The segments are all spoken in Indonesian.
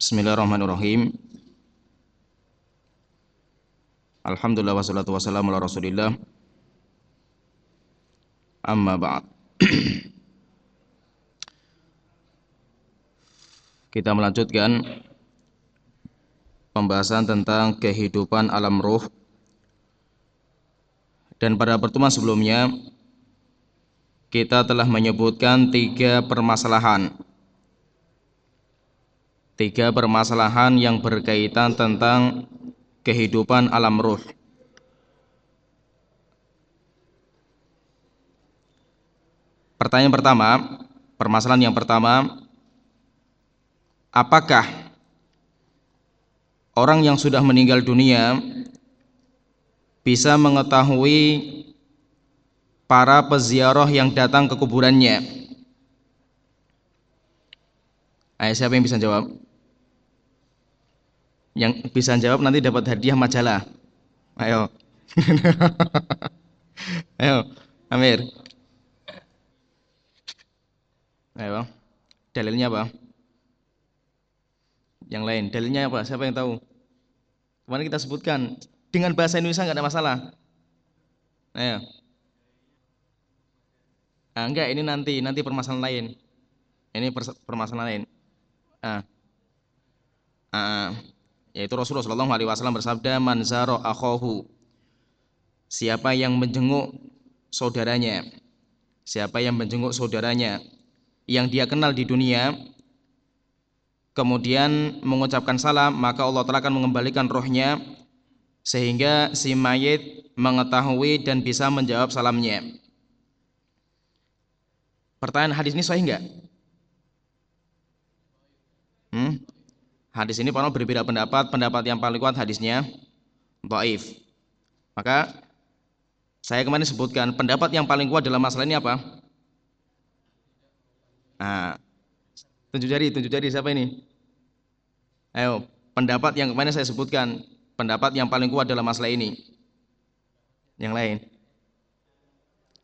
Bismillahirrahmanirrahim. Alhamdulillah wassalatu wassalamu ala Rasulillah. Amma ba'd. Kita melanjutkan pembahasan tentang kehidupan alam ruh. Dan pada pertemuan sebelumnya kita telah menyebutkan tiga permasalahan tiga permasalahan yang berkaitan tentang kehidupan alam ruh. Pertanyaan pertama, permasalahan yang pertama, apakah orang yang sudah meninggal dunia bisa mengetahui para peziarah yang datang ke kuburannya? Ayo siapa yang bisa jawab? Yang bisa jawab nanti dapat hadiah majalah. Ayo. Ayo, Amir. Ayo. Dalilnya apa? Yang lain, dalilnya apa? Siapa yang tahu? Kemarin kita sebutkan dengan bahasa Indonesia nggak ada masalah. Ayo. Ah, enggak, ini nanti, nanti permasalahan lain. Ini permasalahan lain. Ah. Ah yaitu Rasulullah Shallallahu Alaihi Wasallam bersabda manzaro akhohu siapa yang menjenguk saudaranya siapa yang menjenguk saudaranya yang dia kenal di dunia kemudian mengucapkan salam maka Allah telah akan mengembalikan rohnya sehingga si mayit mengetahui dan bisa menjawab salamnya pertanyaan hadis ini sahih enggak? Hmm? Hadis ini para berbeda pendapat. Pendapat yang paling kuat hadisnya dhaif. Maka saya kemarin sebutkan pendapat yang paling kuat dalam masalah ini apa? Nah, tunjuk jari, tunjuk jari siapa ini? Ayo, pendapat yang kemarin saya sebutkan, pendapat yang paling kuat dalam masalah ini. Yang lain.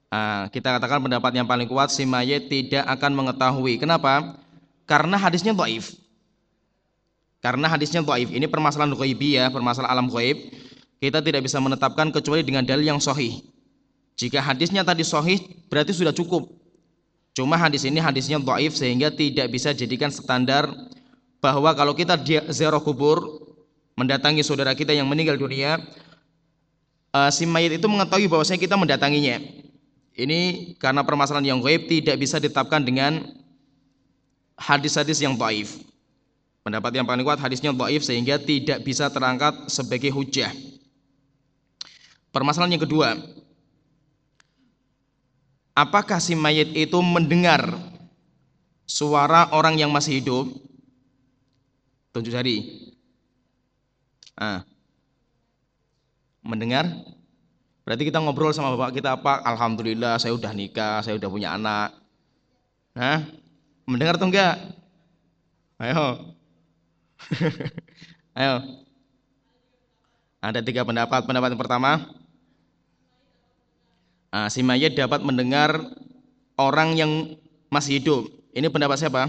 Nah, kita katakan pendapat yang paling kuat si mayit tidak akan mengetahui. Kenapa? Karena hadisnya dhaif. Karena hadisnya dhaif. Ini permasalahan ya, permasalahan alam ghaib. Kita tidak bisa menetapkan kecuali dengan dalil yang sahih. Jika hadisnya tadi sahih, berarti sudah cukup. Cuma hadis ini hadisnya dhaif sehingga tidak bisa jadikan standar bahwa kalau kita ziarah kubur mendatangi saudara kita yang meninggal dunia, uh, si mayit itu mengetahui bahwasanya kita mendatanginya. Ini karena permasalahan yang gaib tidak bisa ditetapkan dengan hadis-hadis yang dhaif. Pendapat yang paling kuat hadisnya dhaif sehingga tidak bisa terangkat sebagai hujah. Permasalahan yang kedua, apakah si mayit itu mendengar suara orang yang masih hidup? Tunjuk jari. Ah. Mendengar? Berarti kita ngobrol sama bapak kita apa? Alhamdulillah saya udah nikah, saya udah punya anak. Nah, mendengar atau enggak? Ayo, Ayo. Ada tiga pendapat. Pendapat yang pertama, nah, si mayat dapat mendengar orang yang masih hidup. Ini pendapat siapa?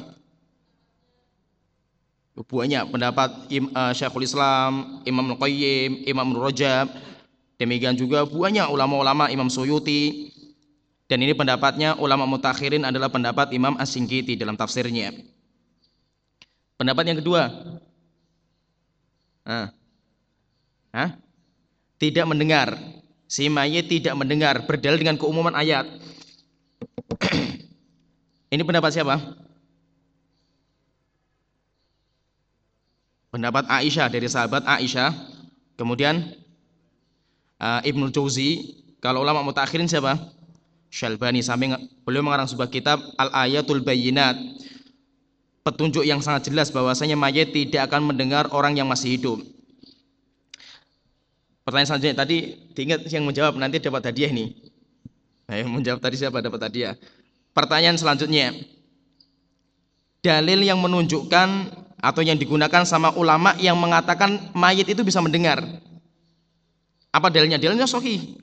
Banyak pendapat uh, Syekhul Islam, Imam Al-Qayyim, Imam Rajab, demikian juga banyak ulama-ulama Imam Suyuti. Dan ini pendapatnya ulama mutakhirin adalah pendapat Imam As-Singkiti dalam tafsirnya. Pendapat yang kedua, Hah? Tidak mendengar. Si mayit tidak mendengar berdalil dengan keumuman ayat. Ini pendapat siapa? Pendapat Aisyah dari sahabat Aisyah. Kemudian uh, Ibnu Jauzi. Kalau ulama mutakhirin siapa? Syalbani sampai beliau mengarang sebuah kitab Al-Ayatul Bayyinat petunjuk yang sangat jelas bahwasanya mayat tidak akan mendengar orang yang masih hidup. Pertanyaan selanjutnya tadi diingat yang menjawab nanti dapat hadiah nih. Nah, yang menjawab tadi siapa dapat hadiah? Pertanyaan selanjutnya. Dalil yang menunjukkan atau yang digunakan sama ulama yang mengatakan mayat itu bisa mendengar. Apa dalilnya? Dalilnya sohi.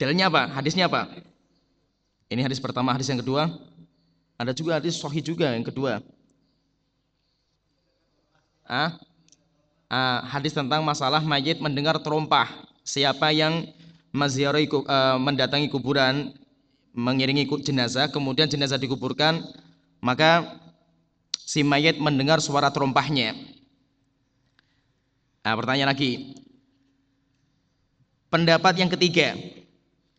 Dalilnya apa? Hadisnya apa? Ini hadis pertama, hadis yang kedua. Ada juga hadis sahih juga yang kedua. ah, ah, hadis tentang masalah mayit mendengar terompah. Siapa yang maziarahi uh, mendatangi kuburan mengiringi jenazah, kemudian jenazah dikuburkan, maka si mayit mendengar suara terompahnya. Nah, pertanyaan lagi. Pendapat yang ketiga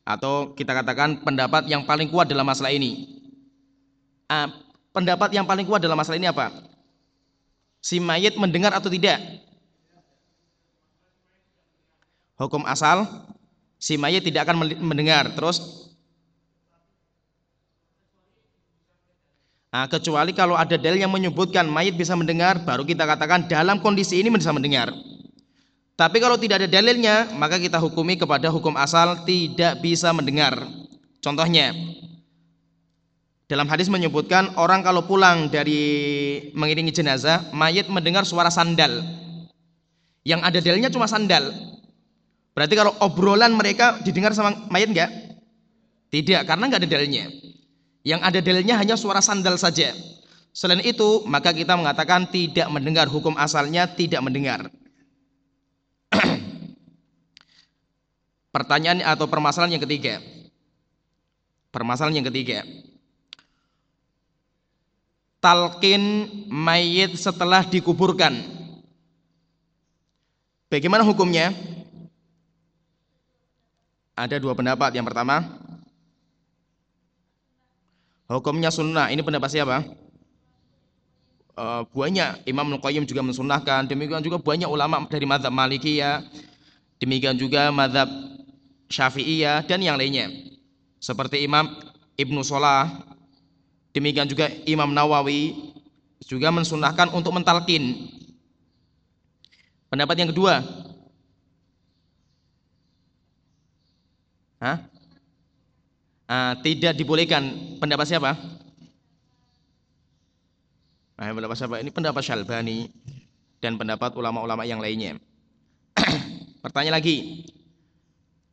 atau kita katakan pendapat yang paling kuat dalam masalah ini. Uh, pendapat yang paling kuat dalam masalah ini apa? Si mayit mendengar atau tidak? Hukum asal si mayit tidak akan mendengar. Terus Nah, kecuali kalau ada dalil yang menyebutkan mayit bisa mendengar, baru kita katakan dalam kondisi ini bisa mendengar. Tapi kalau tidak ada dalilnya, maka kita hukumi kepada hukum asal tidak bisa mendengar. Contohnya, dalam hadis menyebutkan orang kalau pulang dari mengiringi jenazah, mayit mendengar suara sandal. Yang ada dalilnya cuma sandal. Berarti kalau obrolan mereka didengar sama mayit enggak? Tidak, karena enggak ada dalilnya. Yang ada dalilnya hanya suara sandal saja. Selain itu, maka kita mengatakan tidak mendengar hukum asalnya tidak mendengar. Pertanyaan atau permasalahan yang ketiga. Permasalahan yang ketiga. Talqin mayit setelah dikuburkan. Bagaimana hukumnya? Ada dua pendapat. Yang pertama, Hukumnya sunnah. Ini pendapat siapa? Uh, banyak Imam Al-Qayyim juga mensunnahkan. Demikian juga banyak ulama dari madhab Malikiyah. Demikian juga madhab Syafi'iyah dan yang lainnya. Seperti Imam Ibnu Solah. Demikian juga Imam Nawawi juga mensunnahkan untuk mentalkin. Pendapat yang kedua. Hah? uh, tidak dibolehkan pendapat siapa? Nah, pendapat siapa? Ini pendapat Syalbani dan pendapat ulama-ulama yang lainnya. Pertanyaan lagi.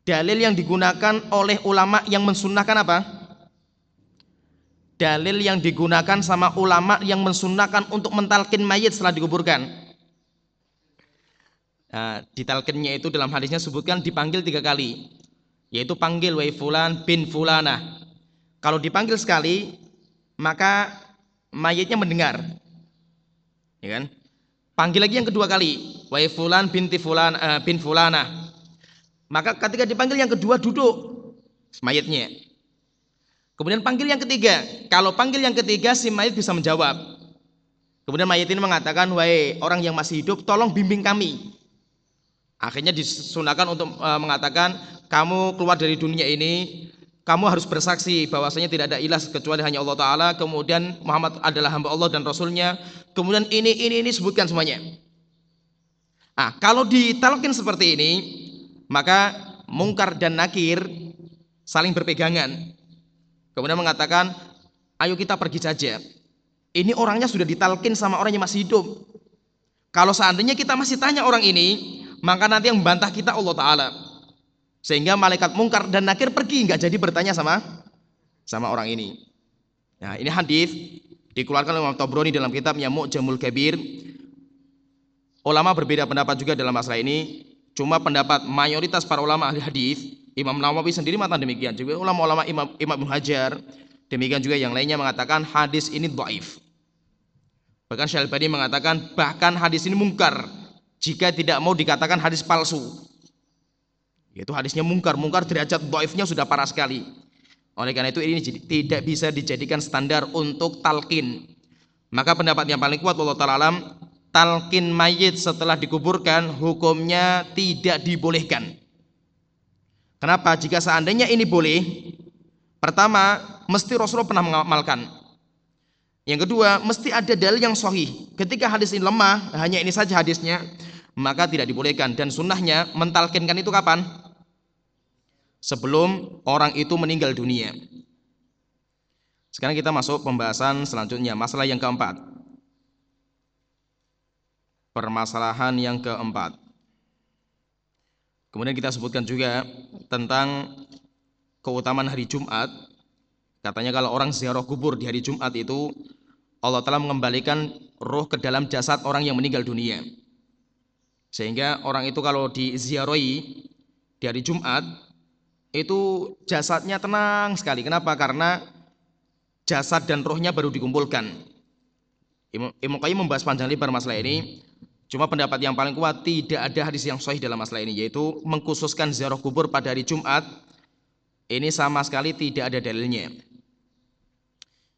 Dalil yang digunakan oleh ulama yang mensunnahkan apa? Dalil yang digunakan sama ulama yang mensunnahkan untuk mentalkin mayit setelah dikuburkan. Nah, ditalkinnya itu dalam hadisnya sebutkan dipanggil tiga kali yaitu panggil wai fulan bin fulana. Kalau dipanggil sekali, maka mayitnya mendengar. Ya kan? Panggil lagi yang kedua kali, wai fulan binti fulan uh, bin fulana. Maka ketika dipanggil yang kedua duduk mayitnya. Kemudian panggil yang ketiga. Kalau panggil yang ketiga si mayit bisa menjawab. Kemudian mayit ini mengatakan, "Wahai orang yang masih hidup, tolong bimbing kami." Akhirnya disunahkan untuk uh, mengatakan kamu keluar dari dunia ini, kamu harus bersaksi bahwasanya tidak ada ilah kecuali hanya Allah Taala. Kemudian Muhammad adalah hamba Allah dan Rasulnya. Kemudian ini ini ini sebutkan semuanya. Ah, kalau ditalkin seperti ini, maka mungkar dan nakir saling berpegangan. Kemudian mengatakan, ayo kita pergi saja. Ini orangnya sudah ditalkin sama orang yang masih hidup. Kalau seandainya kita masih tanya orang ini, maka nanti yang membantah kita Allah Ta'ala sehingga malaikat mungkar dan nakir pergi nggak jadi bertanya sama sama orang ini nah ini hadis dikeluarkan oleh Imam Tabrani dalam kitabnya Mu'jamul Kabir ulama berbeda pendapat juga dalam masalah ini cuma pendapat mayoritas para ulama ahli hadis Imam Nawawi sendiri mata demikian juga ulama-ulama Imam Imam Hajar demikian juga yang lainnya mengatakan hadis ini dhaif bahkan Syalbani mengatakan bahkan hadis ini mungkar jika tidak mau dikatakan hadis palsu. Yaitu hadisnya mungkar, mungkar derajat doifnya sudah parah sekali. Oleh karena itu ini tidak bisa dijadikan standar untuk talqin. Maka pendapat yang paling kuat Allah Ta'ala alam, talqin mayit setelah dikuburkan hukumnya tidak dibolehkan. Kenapa? Jika seandainya ini boleh, pertama mesti Rasulullah pernah mengamalkan. Yang kedua, mesti ada dalil yang sahih. Ketika hadis ini lemah, hanya ini saja hadisnya, maka tidak dibolehkan dan sunnahnya mentalkinkan itu kapan? Sebelum orang itu meninggal dunia. Sekarang kita masuk pembahasan selanjutnya, masalah yang keempat. Permasalahan yang keempat. Kemudian kita sebutkan juga tentang keutamaan hari Jumat. Katanya kalau orang ziarah kubur di hari Jumat itu Allah telah mengembalikan roh ke dalam jasad orang yang meninggal dunia. Sehingga orang itu kalau diziarahi di hari Jumat itu jasadnya tenang sekali. Kenapa? Karena jasad dan rohnya baru dikumpulkan. Imam Qayyim membahas panjang lebar masalah ini. Cuma pendapat yang paling kuat tidak ada hadis yang sahih dalam masalah ini yaitu mengkhususkan ziarah kubur pada hari Jumat. Ini sama sekali tidak ada dalilnya.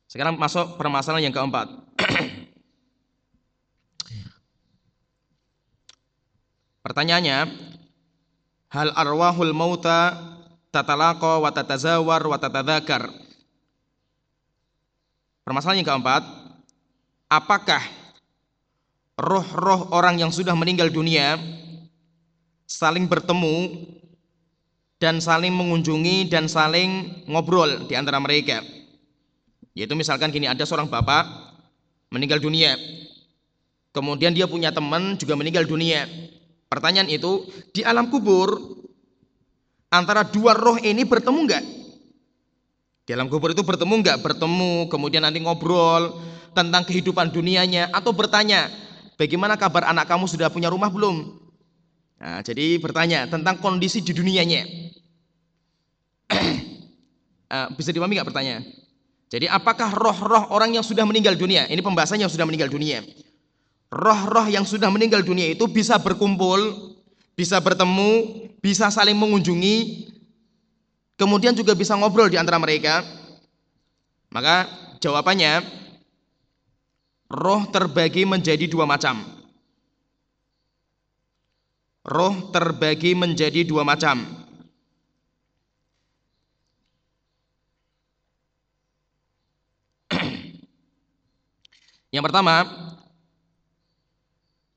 Sekarang masuk permasalahan yang keempat. Pertanyaannya, hal arwahul mauta tatalaqa wa tatazawar wa tatadzakar? Permasalahan yang keempat, apakah roh-roh orang yang sudah meninggal dunia saling bertemu dan saling mengunjungi dan saling ngobrol di antara mereka? Yaitu misalkan gini, ada seorang bapak meninggal dunia. Kemudian dia punya teman juga meninggal dunia. Pertanyaan itu, di alam kubur antara dua roh ini bertemu enggak? Di alam kubur itu bertemu enggak? Bertemu, kemudian nanti ngobrol tentang kehidupan dunianya atau bertanya, bagaimana kabar anak kamu sudah punya rumah belum? Nah, jadi bertanya tentang kondisi di dunianya. uh, bisa dipahami enggak pertanyaan? Jadi apakah roh-roh orang yang sudah meninggal dunia? Ini pembahasannya yang sudah meninggal dunia. Roh-roh yang sudah meninggal dunia itu bisa berkumpul, bisa bertemu, bisa saling mengunjungi, kemudian juga bisa ngobrol di antara mereka. Maka jawabannya, roh terbagi menjadi dua macam. Roh terbagi menjadi dua macam. Yang pertama,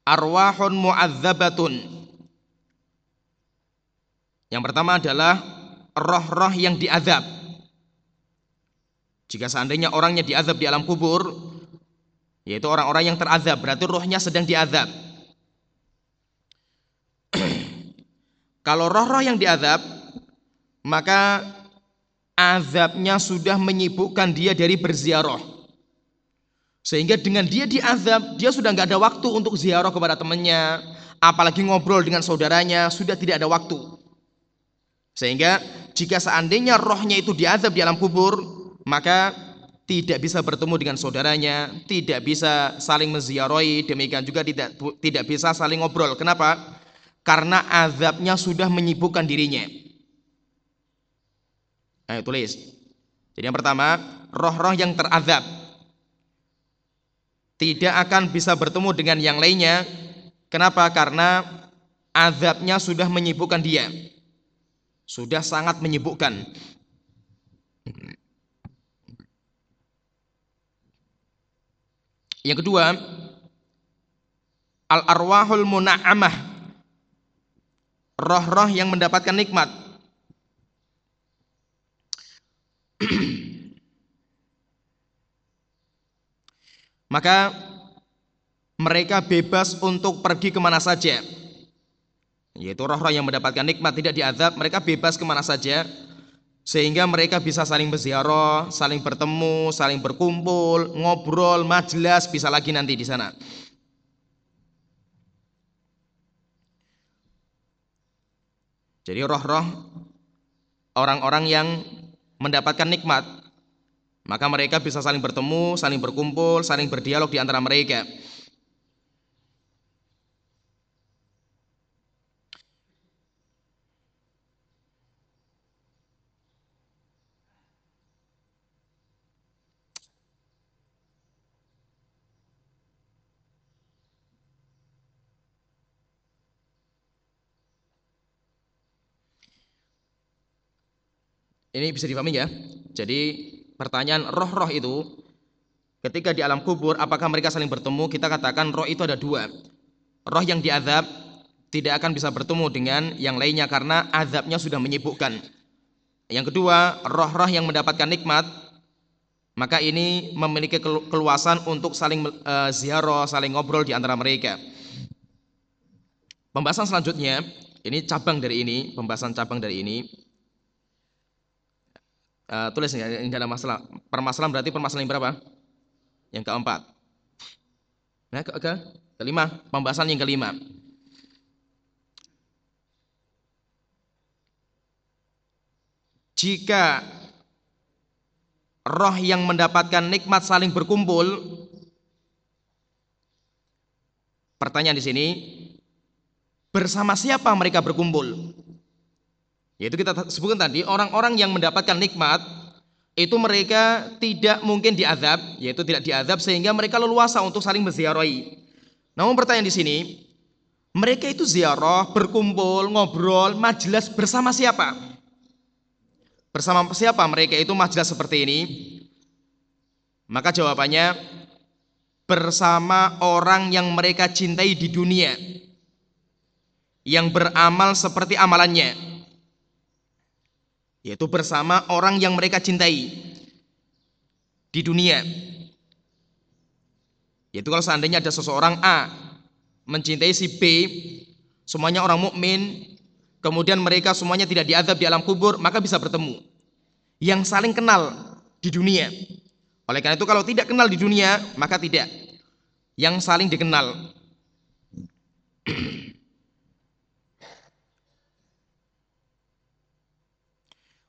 arwahun mu'adzabatun. Yang pertama adalah roh-roh yang diazab. Jika seandainya orangnya diazab di alam kubur, yaitu orang-orang yang terazab, berarti rohnya sedang diazab. Kalau roh-roh yang diazab, maka azabnya sudah menyibukkan dia dari berziarah. Sehingga dengan dia diazab, dia sudah nggak ada waktu untuk ziarah kepada temannya, apalagi ngobrol dengan saudaranya, sudah tidak ada waktu. Sehingga jika seandainya rohnya itu diazab di alam kubur, maka tidak bisa bertemu dengan saudaranya, tidak bisa saling menziarahi, demikian juga tidak tidak bisa saling ngobrol. Kenapa? Karena azabnya sudah menyibukkan dirinya. Ayo tulis. Jadi yang pertama, roh-roh yang terazab tidak akan bisa bertemu dengan yang lainnya. Kenapa? Karena azabnya sudah menyibukkan dia. Sudah sangat menyibukkan. Yang kedua, al-arwahul muna'amah. Roh-roh yang mendapatkan nikmat. maka mereka bebas untuk pergi ke mana saja yaitu roh-roh yang mendapatkan nikmat tidak diadab mereka bebas ke mana saja sehingga mereka bisa saling berziarah, saling bertemu, saling berkumpul, ngobrol, majelis bisa lagi nanti di sana. Jadi roh-roh orang-orang yang mendapatkan nikmat maka mereka bisa saling bertemu, saling berkumpul, saling berdialog di antara mereka. Ini bisa dipahami ya. Jadi pertanyaan roh-roh itu ketika di alam kubur apakah mereka saling bertemu? Kita katakan roh itu ada dua. Roh yang diazab tidak akan bisa bertemu dengan yang lainnya karena azabnya sudah menyibukkan. Yang kedua roh-roh yang mendapatkan nikmat maka ini memiliki keluasan untuk saling uh, ziarah, saling ngobrol di antara mereka. Pembahasan selanjutnya ini cabang dari ini pembahasan cabang dari ini uh, tulis ya, ini ada masalah. Permasalahan berarti permasalahan yang berapa? Yang keempat. Nah, ke, ke kelima, pembahasan yang kelima. Jika roh yang mendapatkan nikmat saling berkumpul, pertanyaan di sini, bersama siapa mereka berkumpul? Yaitu kita sebutkan tadi, orang-orang yang mendapatkan nikmat itu mereka tidak mungkin diazab, yaitu tidak diazab sehingga mereka leluasa untuk saling menziarahi. Namun pertanyaan di sini, mereka itu ziarah, berkumpul, ngobrol, majelis bersama siapa? Bersama siapa mereka itu majelis seperti ini? Maka jawabannya bersama orang yang mereka cintai di dunia yang beramal seperti amalannya yaitu bersama orang yang mereka cintai di dunia. Yaitu kalau seandainya ada seseorang A mencintai si B, semuanya orang mukmin, kemudian mereka semuanya tidak diadab di alam kubur, maka bisa bertemu. Yang saling kenal di dunia. Oleh karena itu kalau tidak kenal di dunia, maka tidak. Yang saling dikenal.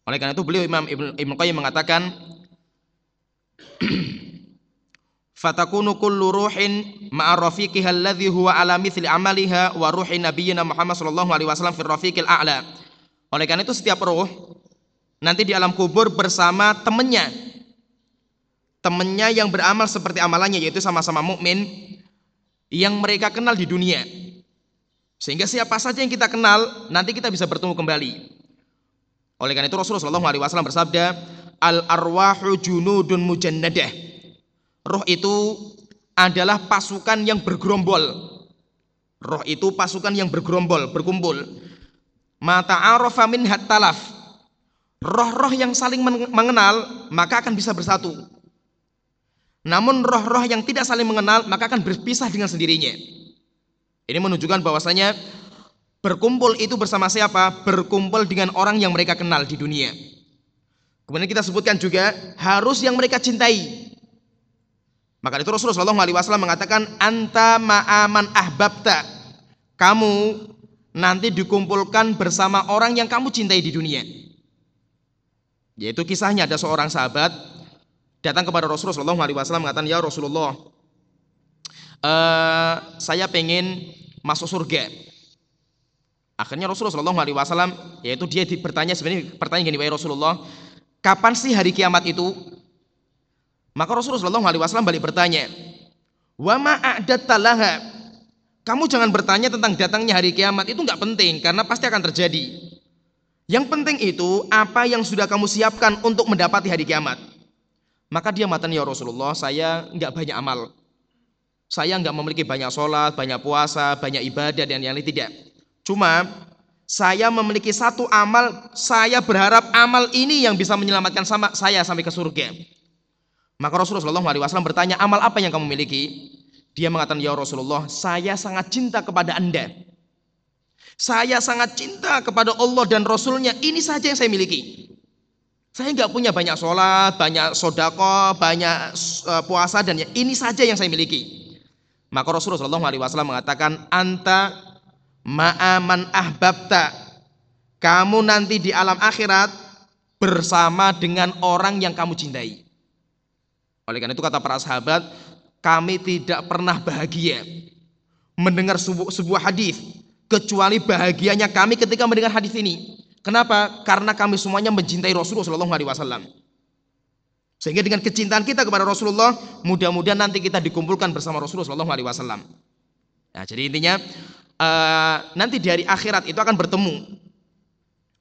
Oleh karena itu beliau Imam Ibn, Qayyim mengatakan Fatakunu kullu ruhin ma'a rafiqiha alladhi huwa ala mithli amaliha wa ruhi nabiyyina Muhammad sallallahu alaihi wasallam fi rafiqil a'la. Oleh karena itu setiap ruh nanti di alam kubur bersama temannya. Temannya yang beramal seperti amalannya yaitu sama-sama mukmin yang mereka kenal di dunia. Sehingga siapa saja yang kita kenal nanti kita bisa bertemu kembali. Oleh karena itu Rasulullah Shallallahu Alaihi Wasallam bersabda, al arwahu junudun mujannadah. Roh itu adalah pasukan yang bergerombol. Roh itu pasukan yang bergerombol, berkumpul. Mata arafa min talaf. Roh-roh yang saling mengenal maka akan bisa bersatu. Namun roh-roh yang tidak saling mengenal maka akan berpisah dengan sendirinya. Ini menunjukkan bahwasanya Berkumpul itu bersama siapa? Berkumpul dengan orang yang mereka kenal di dunia. Kemudian kita sebutkan juga harus yang mereka cintai. Maka itu Rasulullah SAW mengatakan anta ma'aman ahbabta. Kamu nanti dikumpulkan bersama orang yang kamu cintai di dunia. Yaitu kisahnya ada seorang sahabat datang kepada Rasulullah SAW mengatakan ya Rasulullah, uh, saya pengen masuk surga. Akhirnya Rasulullah Shallallahu Alaihi Wasallam yaitu dia bertanya sebenarnya pertanyaan gini, wahai Rasulullah, kapan sih hari kiamat itu? Maka Rasulullah Shallallahu Alaihi Wasallam balik bertanya, wa talaha. Kamu jangan bertanya tentang datangnya hari kiamat itu nggak penting karena pasti akan terjadi. Yang penting itu apa yang sudah kamu siapkan untuk mendapati hari kiamat. Maka dia matan ya Rasulullah, saya nggak banyak amal. Saya nggak memiliki banyak sholat, banyak puasa, banyak ibadah dan yang lain tidak. Cuma saya memiliki satu amal, saya berharap amal ini yang bisa menyelamatkan sama saya sampai ke surga. Maka Rasulullah SAW bertanya, amal apa yang kamu miliki? Dia mengatakan, ya Rasulullah, saya sangat cinta kepada anda. Saya sangat cinta kepada Allah dan Rasulnya. Ini saja yang saya miliki. Saya nggak punya banyak sholat, banyak sodako, banyak uh, puasa dan ya, ini saja yang saya miliki. Maka Rasulullah SAW mengatakan, anta ma'aman ahbabta. Kamu nanti di alam akhirat bersama dengan orang yang kamu cintai. Oleh karena itu kata para sahabat kami tidak pernah bahagia mendengar sebuah, sebuah hadis kecuali bahagianya kami ketika mendengar hadis ini. Kenapa? Karena kami semuanya mencintai Rasulullah Shallallahu Alaihi Wasallam. Sehingga dengan kecintaan kita kepada Rasulullah mudah-mudahan nanti kita dikumpulkan bersama Rasulullah Shallallahu Alaihi Wasallam. Nah jadi intinya uh, nanti di hari akhirat itu akan bertemu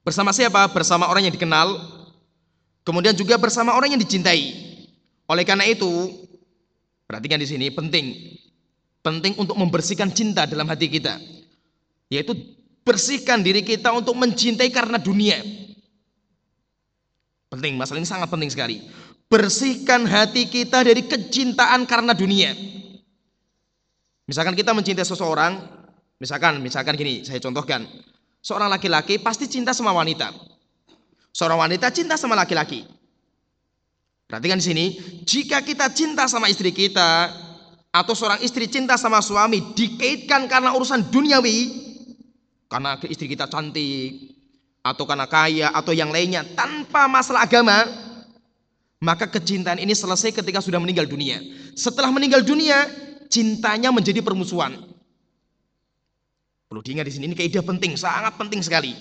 bersama siapa? Bersama orang yang dikenal, kemudian juga bersama orang yang dicintai. Oleh karena itu, perhatikan di sini penting, penting untuk membersihkan cinta dalam hati kita, yaitu bersihkan diri kita untuk mencintai karena dunia. Penting, masalah ini sangat penting sekali. Bersihkan hati kita dari kecintaan karena dunia. Misalkan kita mencintai seseorang, Misalkan, misalkan gini, saya contohkan. Seorang laki-laki pasti cinta sama wanita. Seorang wanita cinta sama laki-laki. Perhatikan di sini, jika kita cinta sama istri kita atau seorang istri cinta sama suami dikaitkan karena urusan duniawi, karena istri kita cantik atau karena kaya atau yang lainnya tanpa masalah agama, maka kecintaan ini selesai ketika sudah meninggal dunia. Setelah meninggal dunia, cintanya menjadi permusuhan. Perlu diingat di sini ini kaidah penting, sangat penting sekali.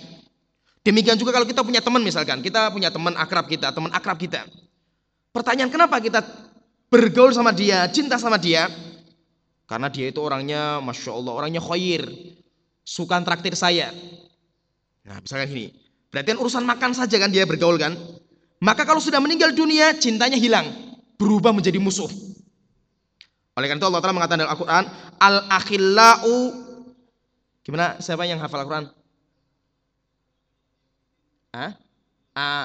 Demikian juga kalau kita punya teman misalkan, kita punya teman akrab kita, teman akrab kita. Pertanyaan kenapa kita bergaul sama dia, cinta sama dia? Karena dia itu orangnya, masya Allah, orangnya khair, suka traktir saya. Nah, misalkan gini, berarti kan urusan makan saja kan dia bergaul kan? Maka kalau sudah meninggal dunia, cintanya hilang, berubah menjadi musuh. Oleh karena itu Allah Ta'ala mengatakan dalam Al-Quran, Al-akhillau, gimana siapa yang hafal Al-Quran?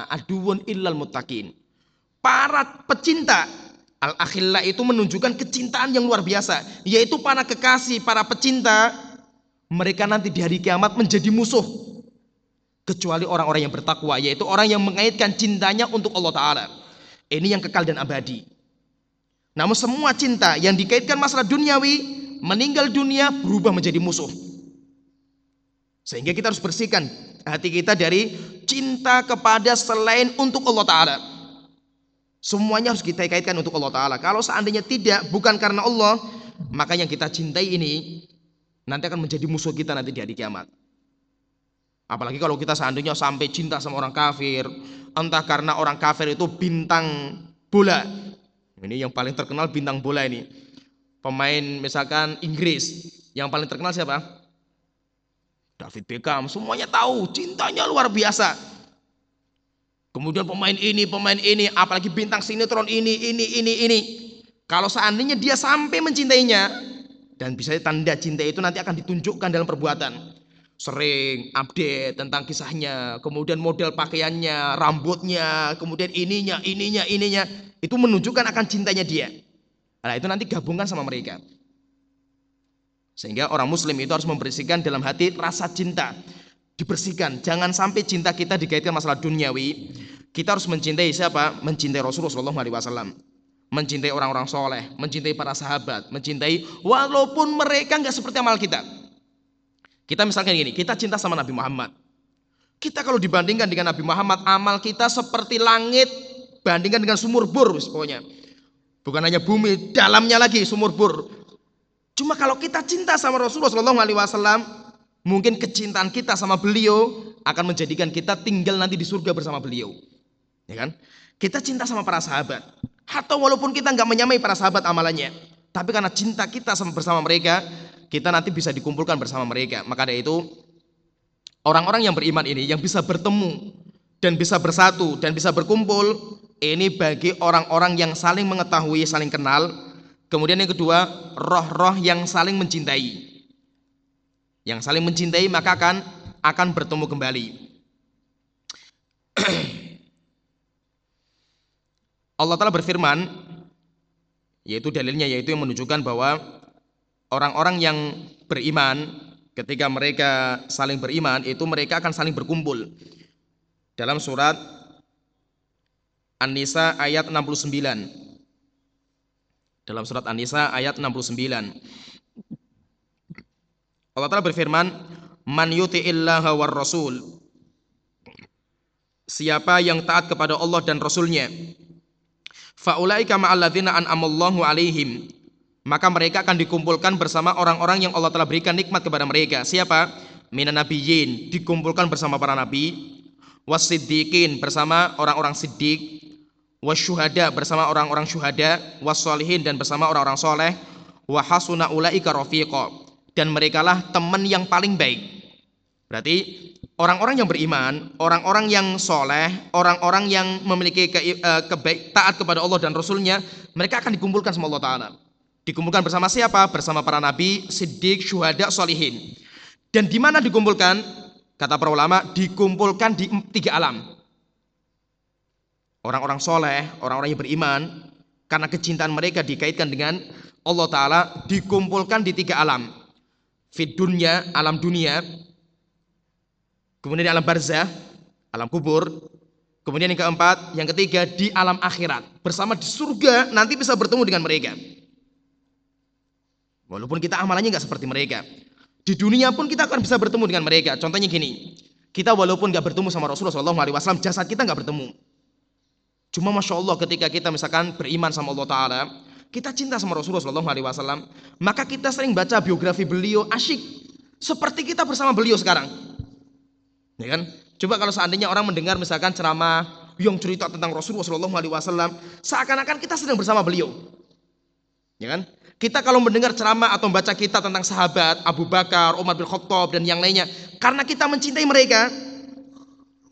Aduun illal mutakin. Para pecinta Al-akhilla itu menunjukkan kecintaan yang luar biasa, yaitu para kekasih, para pecinta, mereka nanti di hari kiamat menjadi musuh. Kecuali orang-orang yang bertakwa, yaitu orang yang mengaitkan cintanya untuk Allah Ta'ala. Ini yang kekal dan abadi. Namun semua cinta yang dikaitkan masalah duniawi, meninggal dunia berubah menjadi musuh. Sehingga kita harus bersihkan hati kita dari cinta kepada selain untuk Allah Ta'ala. Semuanya harus kita kaitkan untuk Allah Ta'ala. Kalau seandainya tidak, bukan karena Allah, maka yang kita cintai ini nanti akan menjadi musuh kita nanti di hari kiamat. Apalagi kalau kita seandainya sampai cinta sama orang kafir, entah karena orang kafir itu bintang bola. Ini yang paling terkenal bintang bola ini. Pemain misalkan Inggris, yang paling terkenal siapa? David Beckham, semuanya tahu, cintanya luar biasa. Kemudian pemain ini, pemain ini, apalagi bintang sinetron ini, ini, ini, ini. Kalau seandainya dia sampai mencintainya, dan bisa tanda cinta itu nanti akan ditunjukkan dalam perbuatan. Sering update tentang kisahnya, kemudian model pakaiannya, rambutnya, kemudian ininya, ininya, ininya. Itu menunjukkan akan cintanya dia. Nah itu nanti gabungkan sama mereka. Sehingga orang muslim itu harus membersihkan dalam hati rasa cinta dibersihkan. Jangan sampai cinta kita dikaitkan masalah duniawi. Kita harus mencintai siapa? Mencintai Rasulullah SAW. Mencintai orang-orang soleh, mencintai para sahabat, mencintai walaupun mereka nggak seperti amal kita. Kita misalkan gini, kita cinta sama Nabi Muhammad. Kita kalau dibandingkan dengan Nabi Muhammad, amal kita seperti langit bandingkan dengan sumur bur pokoknya. Bukan hanya bumi, dalamnya lagi sumur bur. Cuma kalau kita cinta sama Rasulullah SAW, Mungkin kecintaan kita sama beliau akan menjadikan kita tinggal nanti di surga bersama beliau. Ya kan? Kita cinta sama para sahabat. Atau walaupun kita nggak menyamai para sahabat amalannya, tapi karena cinta kita sama bersama mereka, kita nanti bisa dikumpulkan bersama mereka. Maka dari itu orang-orang yang beriman ini yang bisa bertemu dan bisa bersatu dan bisa berkumpul ini bagi orang-orang yang saling mengetahui, saling kenal. Kemudian yang kedua, roh-roh yang saling mencintai yang saling mencintai maka akan akan bertemu kembali. Allah Ta'ala berfirman, yaitu dalilnya, yaitu yang menunjukkan bahwa orang-orang yang beriman, ketika mereka saling beriman, itu mereka akan saling berkumpul. Dalam surat An-Nisa ayat 69. Dalam surat An-Nisa ayat 69. Allah Ta'ala berfirman, Man yuti'illaha war rasul. Siapa yang taat kepada Allah dan Rasulnya. Fa'ulaika ma'alladzina an'amallahu alaihim. Maka mereka akan dikumpulkan bersama orang-orang yang Allah telah berikan nikmat kepada mereka. Siapa? Minan nabiyyin, dikumpulkan bersama para nabi. Wasiddiqin, bersama orang-orang siddiq. Wasyuhada, bersama orang-orang syuhada. Wassolihin, dan bersama orang-orang soleh. Wahasuna ulaika rafiqa dan merekalah teman yang paling baik. Berarti orang-orang yang beriman, orang-orang yang soleh, orang-orang yang memiliki ke, uh, kebaik, taat kepada Allah dan Rasulnya, mereka akan dikumpulkan sama Allah Ta'ala. Dikumpulkan bersama siapa? Bersama para nabi, siddiq, syuhada, solihin. Dan di mana dikumpulkan? Kata para ulama, dikumpulkan di tiga alam. Orang-orang soleh, orang-orang yang beriman, karena kecintaan mereka dikaitkan dengan Allah Ta'ala, dikumpulkan di tiga alam fit dunia, alam dunia, kemudian di alam barzah, alam kubur, Kemudian yang keempat, yang ketiga di alam akhirat. Bersama di surga nanti bisa bertemu dengan mereka. Walaupun kita amalannya nggak seperti mereka. Di dunia pun kita akan bisa bertemu dengan mereka. Contohnya gini, kita walaupun nggak bertemu sama Rasulullah SAW, jasad kita nggak bertemu. Cuma masya Allah ketika kita misalkan beriman sama Allah Taala, kita cinta sama Rasulullah SAW, maka kita sering baca biografi beliau asyik seperti kita bersama beliau sekarang. Ya kan? Coba kalau seandainya orang mendengar misalkan ceramah yang cerita tentang Rasulullah SAW, seakan-akan kita sedang bersama beliau. Ya kan? Kita kalau mendengar ceramah atau membaca kita tentang sahabat Abu Bakar, Umar bin Khattab dan yang lainnya, karena kita mencintai mereka,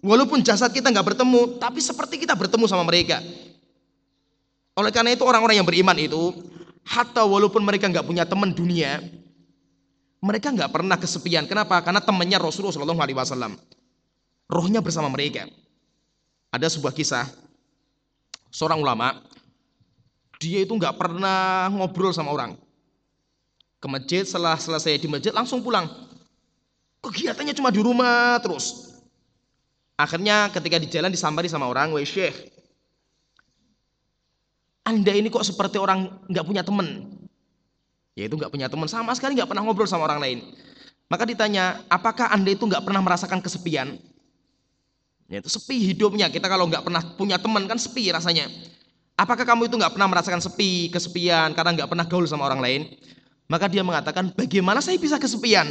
walaupun jasad kita nggak bertemu, tapi seperti kita bertemu sama mereka. Oleh karena itu orang-orang yang beriman itu, hatta walaupun mereka nggak punya teman dunia, mereka nggak pernah kesepian. Kenapa? Karena temannya Rasulullah SAW rohnya bersama mereka. Ada sebuah kisah seorang ulama, dia itu nggak pernah ngobrol sama orang. Ke setelah selesai di masjid langsung pulang. Kegiatannya cuma di rumah terus. Akhirnya ketika di jalan disambari sama orang, wah syekh, anda ini kok seperti orang nggak punya teman. Yaitu nggak punya teman sama sekali nggak pernah ngobrol sama orang lain. Maka ditanya, apakah anda itu nggak pernah merasakan kesepian? Ya, itu sepi hidupnya. Kita kalau nggak pernah punya teman kan sepi rasanya. Apakah kamu itu nggak pernah merasakan sepi, kesepian karena nggak pernah gaul sama orang lain? Maka dia mengatakan, bagaimana saya bisa kesepian?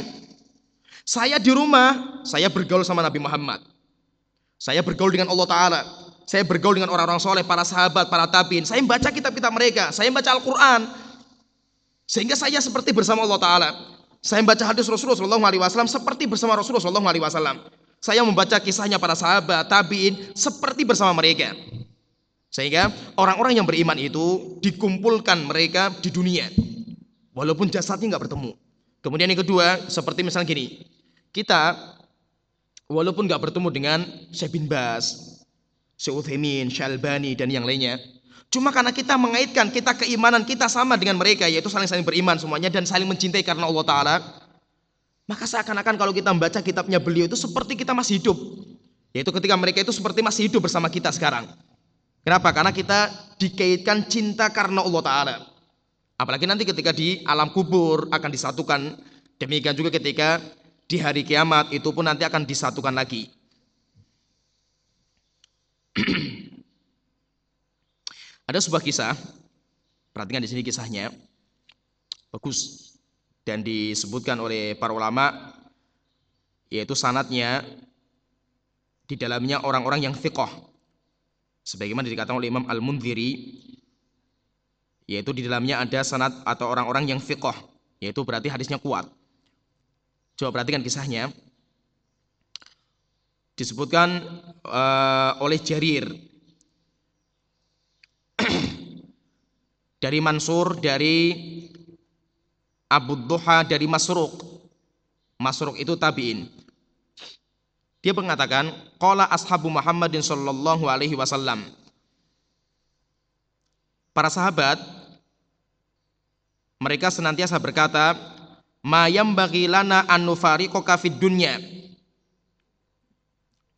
Saya di rumah, saya bergaul sama Nabi Muhammad. Saya bergaul dengan Allah Ta'ala. Saya bergaul dengan orang-orang soleh, para sahabat, para tabiin. Saya membaca kitab-kitab mereka. Saya membaca Al-Quran. Sehingga saya seperti bersama Allah Ta'ala. Saya membaca hadis Rasulullah SAW seperti bersama Rasulullah SAW. Saya membaca kisahnya para sahabat, tabiin seperti bersama mereka. Sehingga orang-orang yang beriman itu dikumpulkan mereka di dunia. Walaupun jasadnya nggak bertemu. Kemudian yang kedua, seperti misalnya gini. Kita walaupun nggak bertemu dengan Syekh bin Bas, Syekh Uthaymin, Syalbani, dan yang lainnya. Cuma karena kita mengaitkan kita keimanan kita sama dengan mereka yaitu saling-saling beriman semuanya dan saling mencintai karena Allah Ta'ala maka seakan-akan kalau kita membaca kitabnya beliau itu seperti kita masih hidup. Yaitu ketika mereka itu seperti masih hidup bersama kita sekarang. Kenapa? Karena kita dikaitkan cinta karena Allah Ta'ala. Apalagi nanti ketika di alam kubur akan disatukan. Demikian juga ketika di hari kiamat itu pun nanti akan disatukan lagi. Ada sebuah kisah, perhatikan di sini kisahnya, bagus. Dan disebutkan oleh para ulama yaitu sanatnya di dalamnya orang-orang yang fiqh sebagaimana dikatakan oleh Imam Al-Munziri yaitu di dalamnya ada sanat atau orang-orang yang fiqh yaitu berarti hadisnya kuat coba perhatikan kisahnya disebutkan uh, oleh Jarir dari Mansur dari Abu Duha dari Masruq. Masruq itu tabi'in. Dia mengatakan, qala ashabu Muhammadin sallallahu alaihi wasallam. Para sahabat mereka senantiasa berkata, "Mayam bagi lana an nufariqaka fid dunya."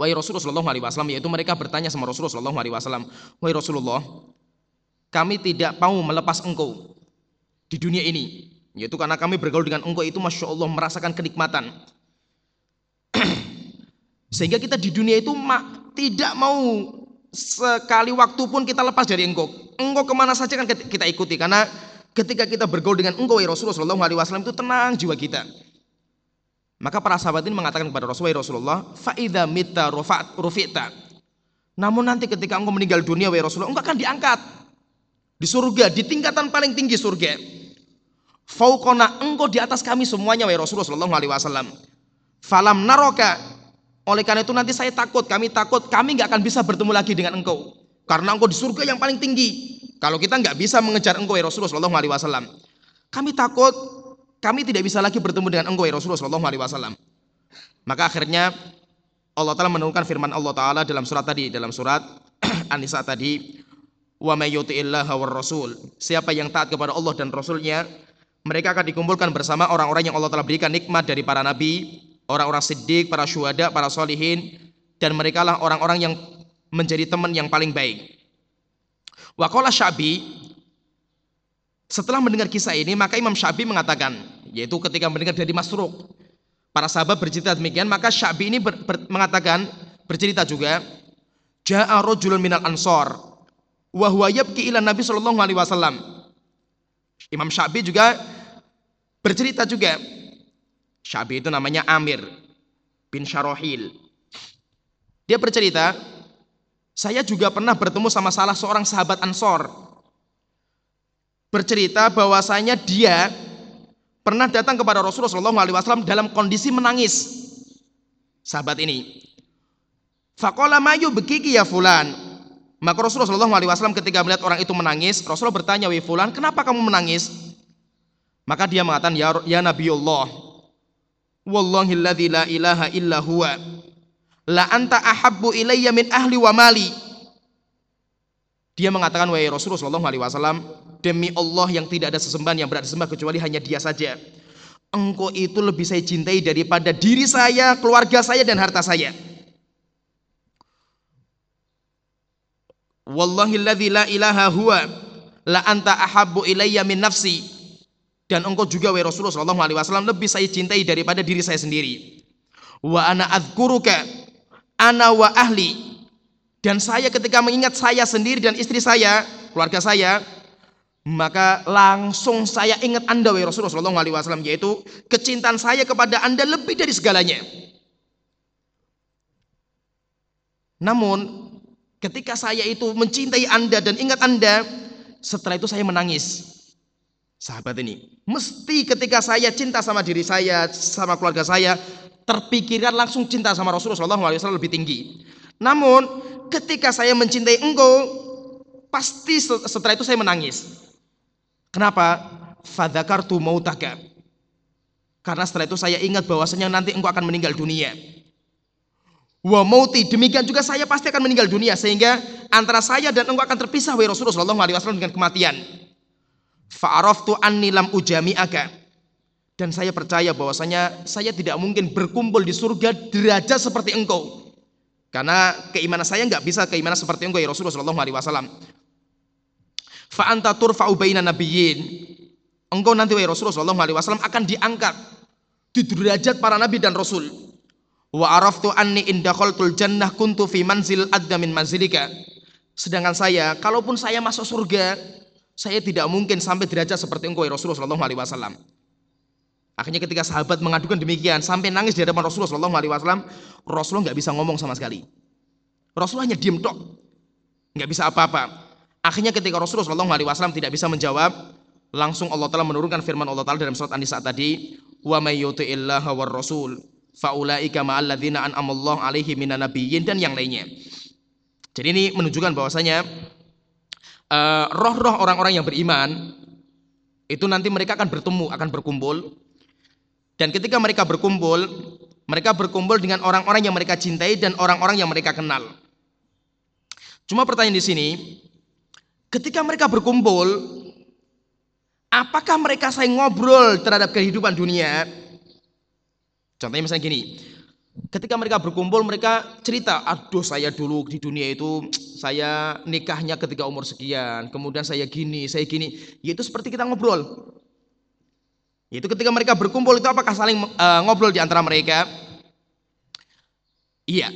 Wahai Rasulullah sallallahu alaihi wasallam, yaitu mereka bertanya sama Rasulullah sallallahu alaihi wasallam, "Wahai Rasulullah, kami tidak mau melepas engkau di dunia ini yaitu karena kami bergaul dengan engkau itu Masya Allah merasakan kenikmatan. Sehingga kita di dunia itu tidak mau sekali waktu pun kita lepas dari engkau. Engkau ke mana saja kan kita ikuti. Karena ketika kita bergaul dengan engkau ya Rasulullah SAW itu tenang jiwa kita. Maka para sahabat ini mengatakan kepada Rasulullah, Rasulullah, faida mita rufita. Namun nanti ketika engkau meninggal dunia, wahai Rasulullah, engkau akan diangkat di surga, di tingkatan paling tinggi surga. Faukona engkau di atas kami semuanya wahai Rasulullah Shallallahu Alaihi Wasallam. Falam naroka. Oleh karena itu nanti saya takut, kami takut, kami nggak akan bisa bertemu lagi dengan engkau. Karena engkau di surga yang paling tinggi. Kalau kita nggak bisa mengejar engkau ya Rasulullah Shallallahu Alaihi Wasallam. Kami takut, kami tidak bisa lagi bertemu dengan engkau ya Rasulullah Shallallahu Alaihi Wasallam. Maka akhirnya Allah Taala menurunkan firman Allah Taala dalam surat tadi, dalam surat An-Nisa tadi, wa may war rasul. Siapa yang taat kepada Allah dan Rasulnya, mereka akan dikumpulkan bersama orang-orang yang Allah telah berikan nikmat dari para nabi, orang-orang siddiq, para syuhada, para solihin, dan mereka lah orang-orang yang menjadi teman yang paling baik. Wakola Syabi setelah mendengar kisah ini maka Imam Syabi mengatakan yaitu ketika mendengar dari Masruk para sahabat bercerita demikian maka Syabi ini ber, ber, mengatakan bercerita juga ja'a rajulun minal ansor wa huwa Nabi sallallahu alaihi wasallam. Imam Syabi juga bercerita juga Syabi itu namanya Amir bin Syarohil dia bercerita saya juga pernah bertemu sama salah seorang sahabat Ansor. Bercerita bahwasanya dia pernah datang kepada Rasulullah SAW dalam kondisi menangis. Sahabat ini. Fakola mayu begigi ya fulan. Maka Rasulullah SAW ketika melihat orang itu menangis, Rasulullah bertanya, Wih fulan, kenapa kamu menangis? Maka dia mengatakan, Ya, ya Allah, Wallahi la ilaha illa huwa la anta ahabbu ilayya min ahli wa mali. Dia mengatakan wahai Rasulullah sallallahu alaihi wasallam, demi Allah yang tidak ada sesembahan yang berat disembah kecuali hanya Dia saja. Engkau itu lebih saya cintai daripada diri saya, keluarga saya dan harta saya. Wallahi alladzi la ilaha huwa la anta ahabbu ilayya min nafsi. Dan engkau juga wahai Rasulullah sallallahu alaihi wasallam lebih saya cintai daripada diri saya sendiri. Wa ana adzkuruka ana wa ahli dan saya ketika mengingat saya sendiri dan istri saya, keluarga saya, maka langsung saya ingat Anda wahai Rasulullah sallallahu alaihi yaitu kecintaan saya kepada Anda lebih dari segalanya. Namun ketika saya itu mencintai Anda dan ingat Anda, setelah itu saya menangis. Sahabat ini, mesti ketika saya cinta sama diri saya, sama keluarga saya, terpikirkan langsung cinta sama Rasulullah SAW lebih tinggi. Namun ketika saya mencintai engkau, pasti setelah itu saya menangis. Kenapa? Fadakartu mautaka. Karena setelah itu saya ingat bahwasanya nanti engkau akan meninggal dunia. Wa mauti demikian juga saya pasti akan meninggal dunia sehingga antara saya dan engkau akan terpisah wahai Rasulullah sallallahu alaihi wasallam dengan kematian. Fa'araftu anni lam ujami'aka dan saya percaya bahwasanya saya tidak mungkin berkumpul di surga derajat seperti engkau. Karena keimanan saya nggak bisa keimanan seperti engkau ya Rasulullah Shallallahu Alaihi Wasallam. Fa anta turfa'u nabiyyin. Engkau nanti wahai Rasulullah Shallallahu Alaihi Wasallam akan diangkat di derajat para nabi dan rasul. Wa araftu anni indakhaltul jannah kuntu fi manzil adda min manzilika. Sedangkan saya, kalaupun saya masuk surga, saya tidak mungkin sampai derajat seperti engkau ya Rasulullah Shallallahu Alaihi Wasallam. Akhirnya ketika sahabat mengadukan demikian sampai nangis di hadapan Rasulullah Shallallahu Alaihi Wasallam, Rasulullah nggak bisa ngomong sama sekali. Rasulullah hanya diem tok, nggak bisa apa-apa. Akhirnya ketika Rasulullah Shallallahu Alaihi Wasallam tidak bisa menjawab, langsung Allah Taala menurunkan firman Allah Taala dalam surat An-Nisa tadi, wa war rasul faulaika ma'alladzina an'amallahu alaihi minan nabiyyin dan yang lainnya. Jadi ini menunjukkan bahwasanya uh, roh-roh orang-orang yang beriman itu nanti mereka akan bertemu, akan berkumpul dan ketika mereka berkumpul, mereka berkumpul dengan orang-orang yang mereka cintai dan orang-orang yang mereka kenal. Cuma pertanyaan di sini, ketika mereka berkumpul, apakah mereka saling ngobrol terhadap kehidupan dunia? Contohnya misalnya gini, ketika mereka berkumpul mereka cerita, aduh saya dulu di dunia itu saya nikahnya ketika umur sekian, kemudian saya gini, saya gini, yaitu seperti kita ngobrol. Itu ketika mereka berkumpul itu apakah saling uh, ngobrol di antara mereka? Iya.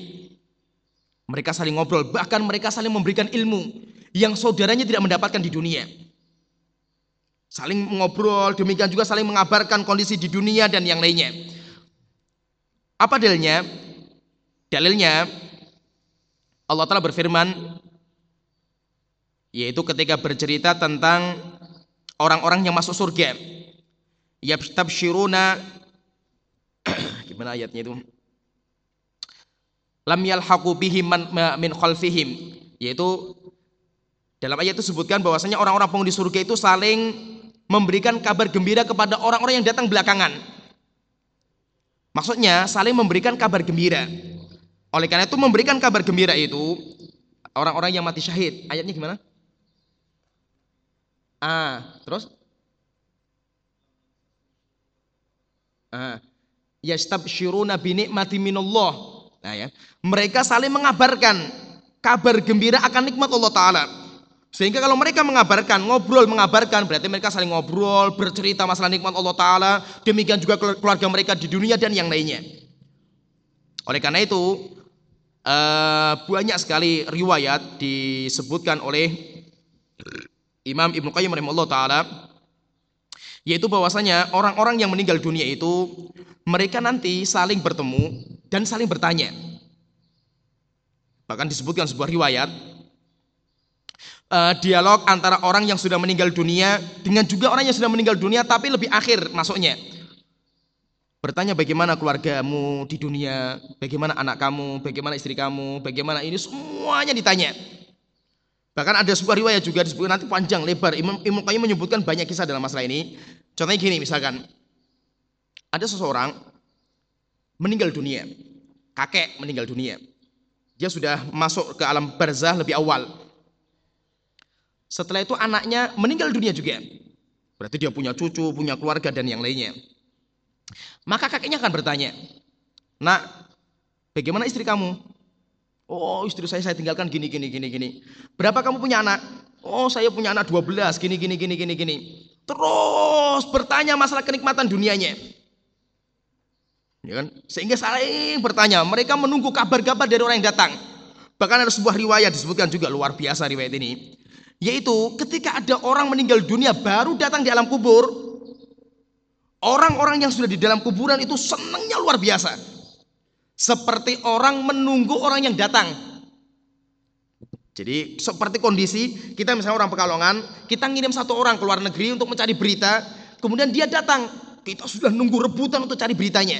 Mereka saling ngobrol, bahkan mereka saling memberikan ilmu yang saudaranya tidak mendapatkan di dunia. Saling ngobrol, demikian juga saling mengabarkan kondisi di dunia dan yang lainnya. Apa dalilnya? Dalilnya Allah Ta'ala berfirman yaitu ketika bercerita tentang orang-orang yang masuk surga yabtabshiruna gimana ayatnya itu lam yalhaqu bihim min khalfihim yaitu dalam ayat itu sebutkan bahwasanya orang-orang penghuni surga itu saling memberikan kabar gembira kepada orang-orang yang datang belakangan. Maksudnya saling memberikan kabar gembira. Oleh karena itu memberikan kabar gembira itu orang-orang yang mati syahid. Ayatnya gimana? Ah, terus Yastabsyiruna binikmati minallah. Nah ya, mereka saling mengabarkan kabar gembira akan nikmat Allah Ta'ala. Sehingga kalau mereka mengabarkan, ngobrol mengabarkan, berarti mereka saling ngobrol, bercerita masalah nikmat Allah Ta'ala, demikian juga keluarga mereka di dunia dan yang lainnya. Oleh karena itu, eh, banyak sekali riwayat disebutkan oleh Imam Ibnu Qayyim rahimahullah taala yaitu bahwasanya orang-orang yang meninggal dunia itu mereka nanti saling bertemu dan saling bertanya. Bahkan disebutkan sebuah riwayat uh, dialog antara orang yang sudah meninggal dunia dengan juga orang yang sudah meninggal dunia tapi lebih akhir masuknya. Bertanya bagaimana keluargamu di dunia, bagaimana anak kamu, bagaimana istri kamu, bagaimana ini semuanya ditanya. Bahkan ada sebuah riwayat juga disebutkan nanti panjang lebar. Imam Imam Qayyim menyebutkan banyak kisah dalam masalah ini. Contohnya gini misalkan ada seseorang meninggal dunia, kakek meninggal dunia. Dia sudah masuk ke alam barzah lebih awal. Setelah itu anaknya meninggal dunia juga. Berarti dia punya cucu, punya keluarga dan yang lainnya. Maka kakeknya akan bertanya, Nak, bagaimana istri kamu? Oh istri saya saya tinggalkan gini gini gini gini. Berapa kamu punya anak? Oh saya punya anak 12 gini gini gini gini gini. Terus bertanya masalah kenikmatan dunianya. Ya kan? Sehingga saling bertanya, mereka menunggu kabar-kabar dari orang yang datang. Bahkan ada sebuah riwayat disebutkan juga luar biasa riwayat ini. Yaitu ketika ada orang meninggal dunia baru datang di alam kubur, orang-orang yang sudah di dalam kuburan itu senangnya luar biasa. Seperti orang menunggu orang yang datang. Jadi seperti kondisi kita misalnya orang Pekalongan, kita ngirim satu orang ke luar negeri untuk mencari berita, kemudian dia datang, kita sudah nunggu rebutan untuk cari beritanya.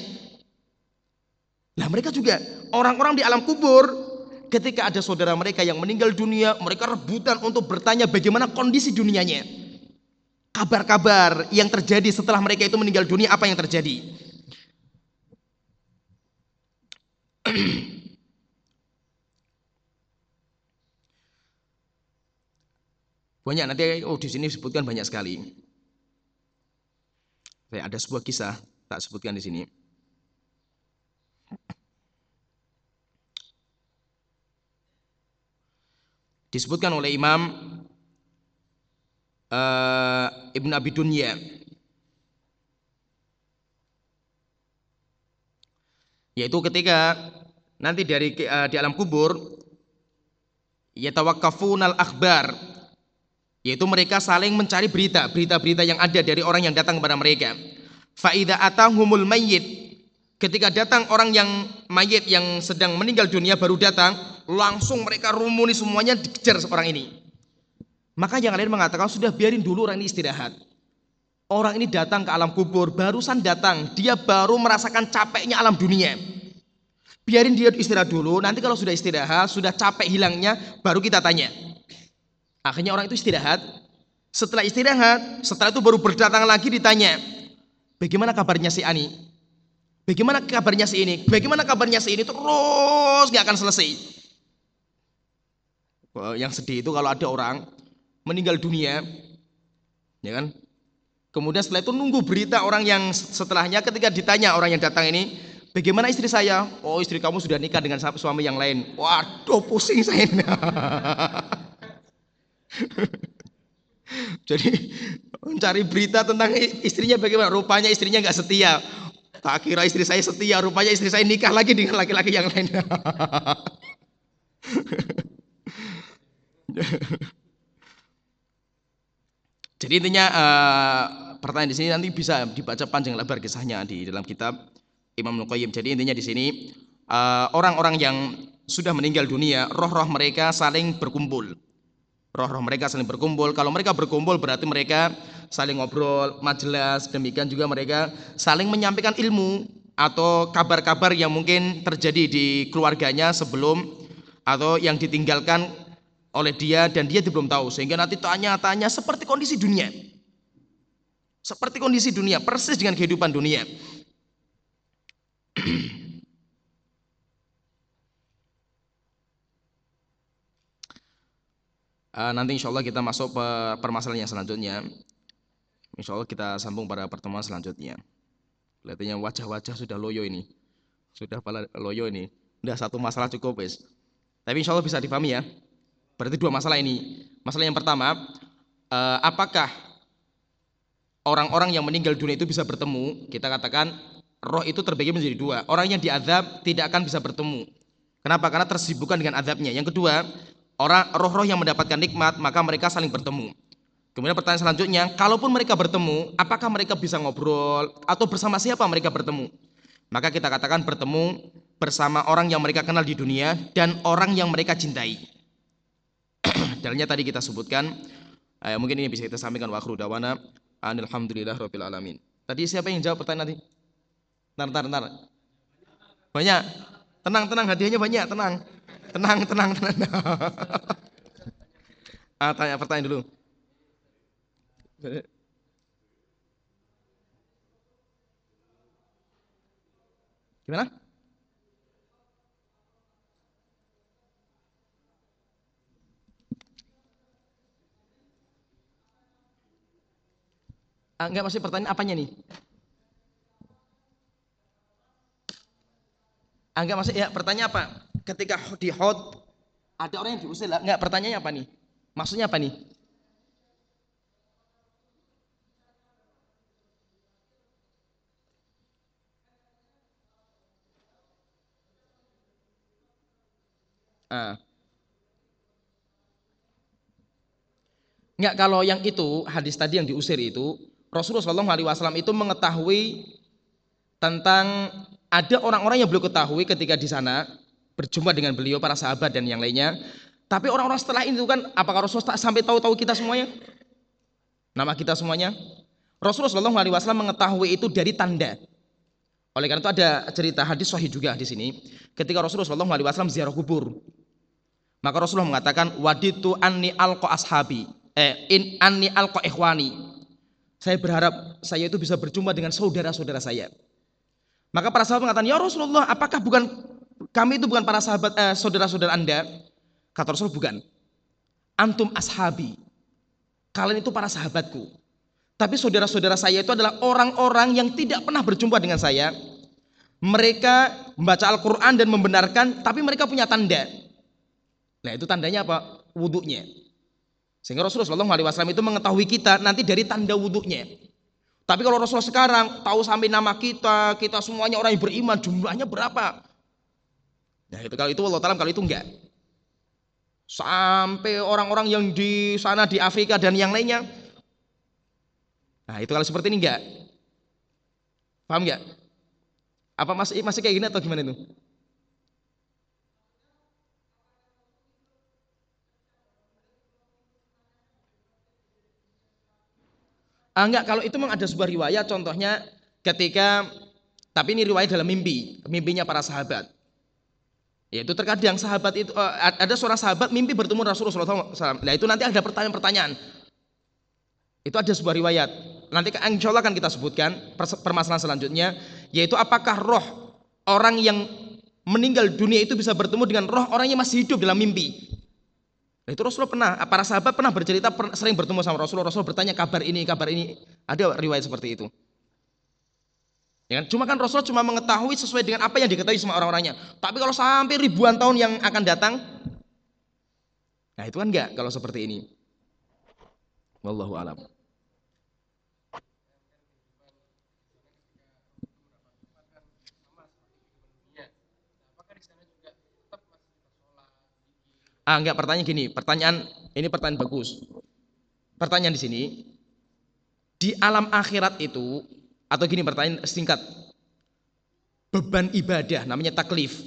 Nah mereka juga orang-orang di alam kubur ketika ada saudara mereka yang meninggal dunia, mereka rebutan untuk bertanya bagaimana kondisi dunianya. Kabar-kabar yang terjadi setelah mereka itu meninggal dunia, apa yang terjadi? banyak nanti oh di sini disebutkan banyak sekali. Saya ada sebuah kisah tak sebutkan di sini. disebutkan oleh Imam uh, Ibn Abi Dunya yaitu ketika nanti dari uh, di alam kubur yatawakkafun al akhbar yaitu mereka saling mencari berita berita-berita yang ada dari orang yang datang kepada mereka faida atahumul mayyit Ketika datang orang yang mayit yang sedang meninggal dunia baru datang, langsung mereka rumuni semuanya dikejar seorang ini. Maka yang lain mengatakan sudah biarin dulu orang ini istirahat. Orang ini datang ke alam kubur, barusan datang, dia baru merasakan capeknya alam dunia. Biarin dia istirahat dulu, nanti kalau sudah istirahat, sudah capek hilangnya, baru kita tanya. Akhirnya orang itu istirahat. Setelah istirahat, setelah itu baru berdatang lagi ditanya, bagaimana kabarnya si Ani? Bagaimana kabarnya si ini? Bagaimana kabarnya si ini? Terus nggak akan selesai. Yang sedih itu kalau ada orang meninggal dunia, ya kan? Kemudian setelah itu nunggu berita orang yang setelahnya ketika ditanya orang yang datang ini, bagaimana istri saya? Oh istri kamu sudah nikah dengan suami yang lain. Waduh pusing saya. Jadi mencari berita tentang istrinya bagaimana? Rupanya istrinya nggak setia. Tak kira istri saya setia, rupanya istri saya nikah lagi dengan laki-laki yang lain. Jadi intinya uh, pertanyaan di sini nanti bisa dibaca panjang lebar kisahnya di dalam kitab Imam Nuqayyim. Jadi intinya di sini eh, orang-orang uh, yang sudah meninggal dunia, roh-roh mereka saling berkumpul roh-roh mereka saling berkumpul. Kalau mereka berkumpul berarti mereka saling ngobrol, majelis, demikian juga mereka saling menyampaikan ilmu atau kabar-kabar yang mungkin terjadi di keluarganya sebelum atau yang ditinggalkan oleh dia dan dia belum tahu sehingga nanti tanya-tanya seperti kondisi dunia. Seperti kondisi dunia, persis dengan kehidupan dunia. Uh, nanti insya Allah kita masuk ke permasalahan yang selanjutnya. Insya Allah kita sambung pada pertemuan selanjutnya. Kelihatannya wajah-wajah sudah loyo ini. Sudah pala loyo ini. Udah satu masalah cukup, guys. Tapi insya Allah bisa dipahami ya. Berarti dua masalah ini. Masalah yang pertama, eh, apakah orang-orang yang meninggal dunia itu bisa bertemu? Kita katakan roh itu terbagi menjadi dua. Orang yang diadab tidak akan bisa bertemu. Kenapa? Karena tersibukkan dengan adabnya. Yang kedua, orang roh-roh yang mendapatkan nikmat maka mereka saling bertemu. Kemudian pertanyaan selanjutnya, kalaupun mereka bertemu, apakah mereka bisa ngobrol atau bersama siapa mereka bertemu? Maka kita katakan bertemu bersama orang yang mereka kenal di dunia dan orang yang mereka cintai. Dalilnya tadi kita sebutkan, eh, mungkin ini bisa kita sampaikan wa dawana alhamdulillah rabbil alamin. Tadi siapa yang jawab pertanyaan tadi? Ntar, ntar, ntar. Banyak. Tenang, tenang, hadiahnya banyak, tenang. Tenang, tenang, tenang. ah, tanya pertanyaan dulu. Gimana? Ah, enggak masih pertanyaan apanya nih? Enggak masih ya pertanyaan apa? Ketika di hot ada orang yang diusir lah. Enggak pertanyaannya apa nih? Maksudnya apa nih? Ah. Enggak kalau yang itu hadis tadi yang diusir itu Rasulullah SAW itu mengetahui tentang ada orang-orang yang belum ketahui ketika di sana berjumpa dengan beliau para sahabat dan yang lainnya. Tapi orang-orang setelah itu kan apakah Rasulullah sampai tahu-tahu kita semuanya? Nama kita semuanya? Rasulullah SAW mengetahui itu dari tanda. Oleh karena itu ada cerita hadis sahih juga di sini. Ketika Rasulullah SAW ziarah kubur, maka Rasulullah mengatakan waditu anni alqa ashabi, eh in anni alqa ikhwani. Saya berharap saya itu bisa berjumpa dengan saudara-saudara saya. Maka para sahabat mengatakan, "Ya Rasulullah, apakah bukan kami itu bukan para sahabat eh, saudara-saudara Anda?" Kata Rasul, "Bukan. Antum ashabi. Kalian itu para sahabatku. Tapi saudara-saudara saya itu adalah orang-orang yang tidak pernah berjumpa dengan saya. Mereka membaca Al-Quran dan membenarkan, tapi mereka punya tanda. Nah itu tandanya apa? Wudhunya. Sehingga Rasulullah SAW itu mengetahui kita nanti dari tanda wudhunya. Tapi kalau Rasulullah sekarang tahu sampai nama kita, kita semuanya orang yang beriman, jumlahnya berapa? Nah itu kalau itu Allah Ta'ala kalau itu enggak. Sampai orang-orang yang di sana di Afrika dan yang lainnya, Nah itu kalau seperti ini enggak? Paham enggak? Apa masih masih kayak gini atau gimana itu? Ah, enggak, kalau itu memang ada sebuah riwayat contohnya ketika tapi ini riwayat dalam mimpi, mimpinya para sahabat. Yaitu terkadang sahabat itu eh, ada seorang sahabat mimpi bertemu Rasulullah SAW. Nah itu nanti ada pertanyaan-pertanyaan. Itu ada sebuah riwayat nanti insya Allah akan kita sebutkan permasalahan selanjutnya yaitu apakah roh orang yang meninggal dunia itu bisa bertemu dengan roh orang yang masih hidup dalam mimpi nah, itu Rasulullah pernah para sahabat pernah bercerita sering bertemu sama Rasulullah Rasulullah bertanya kabar ini kabar ini ada riwayat seperti itu Ya kan? Cuma kan Rasulullah cuma mengetahui sesuai dengan apa yang diketahui sama orang-orangnya. Tapi kalau sampai ribuan tahun yang akan datang, nah itu kan enggak kalau seperti ini. Wallahu a'lam. Ah, enggak, pertanyaan gini, pertanyaan ini pertanyaan bagus. Pertanyaan di sini, di alam akhirat itu atau gini pertanyaan singkat. Beban ibadah namanya taklif.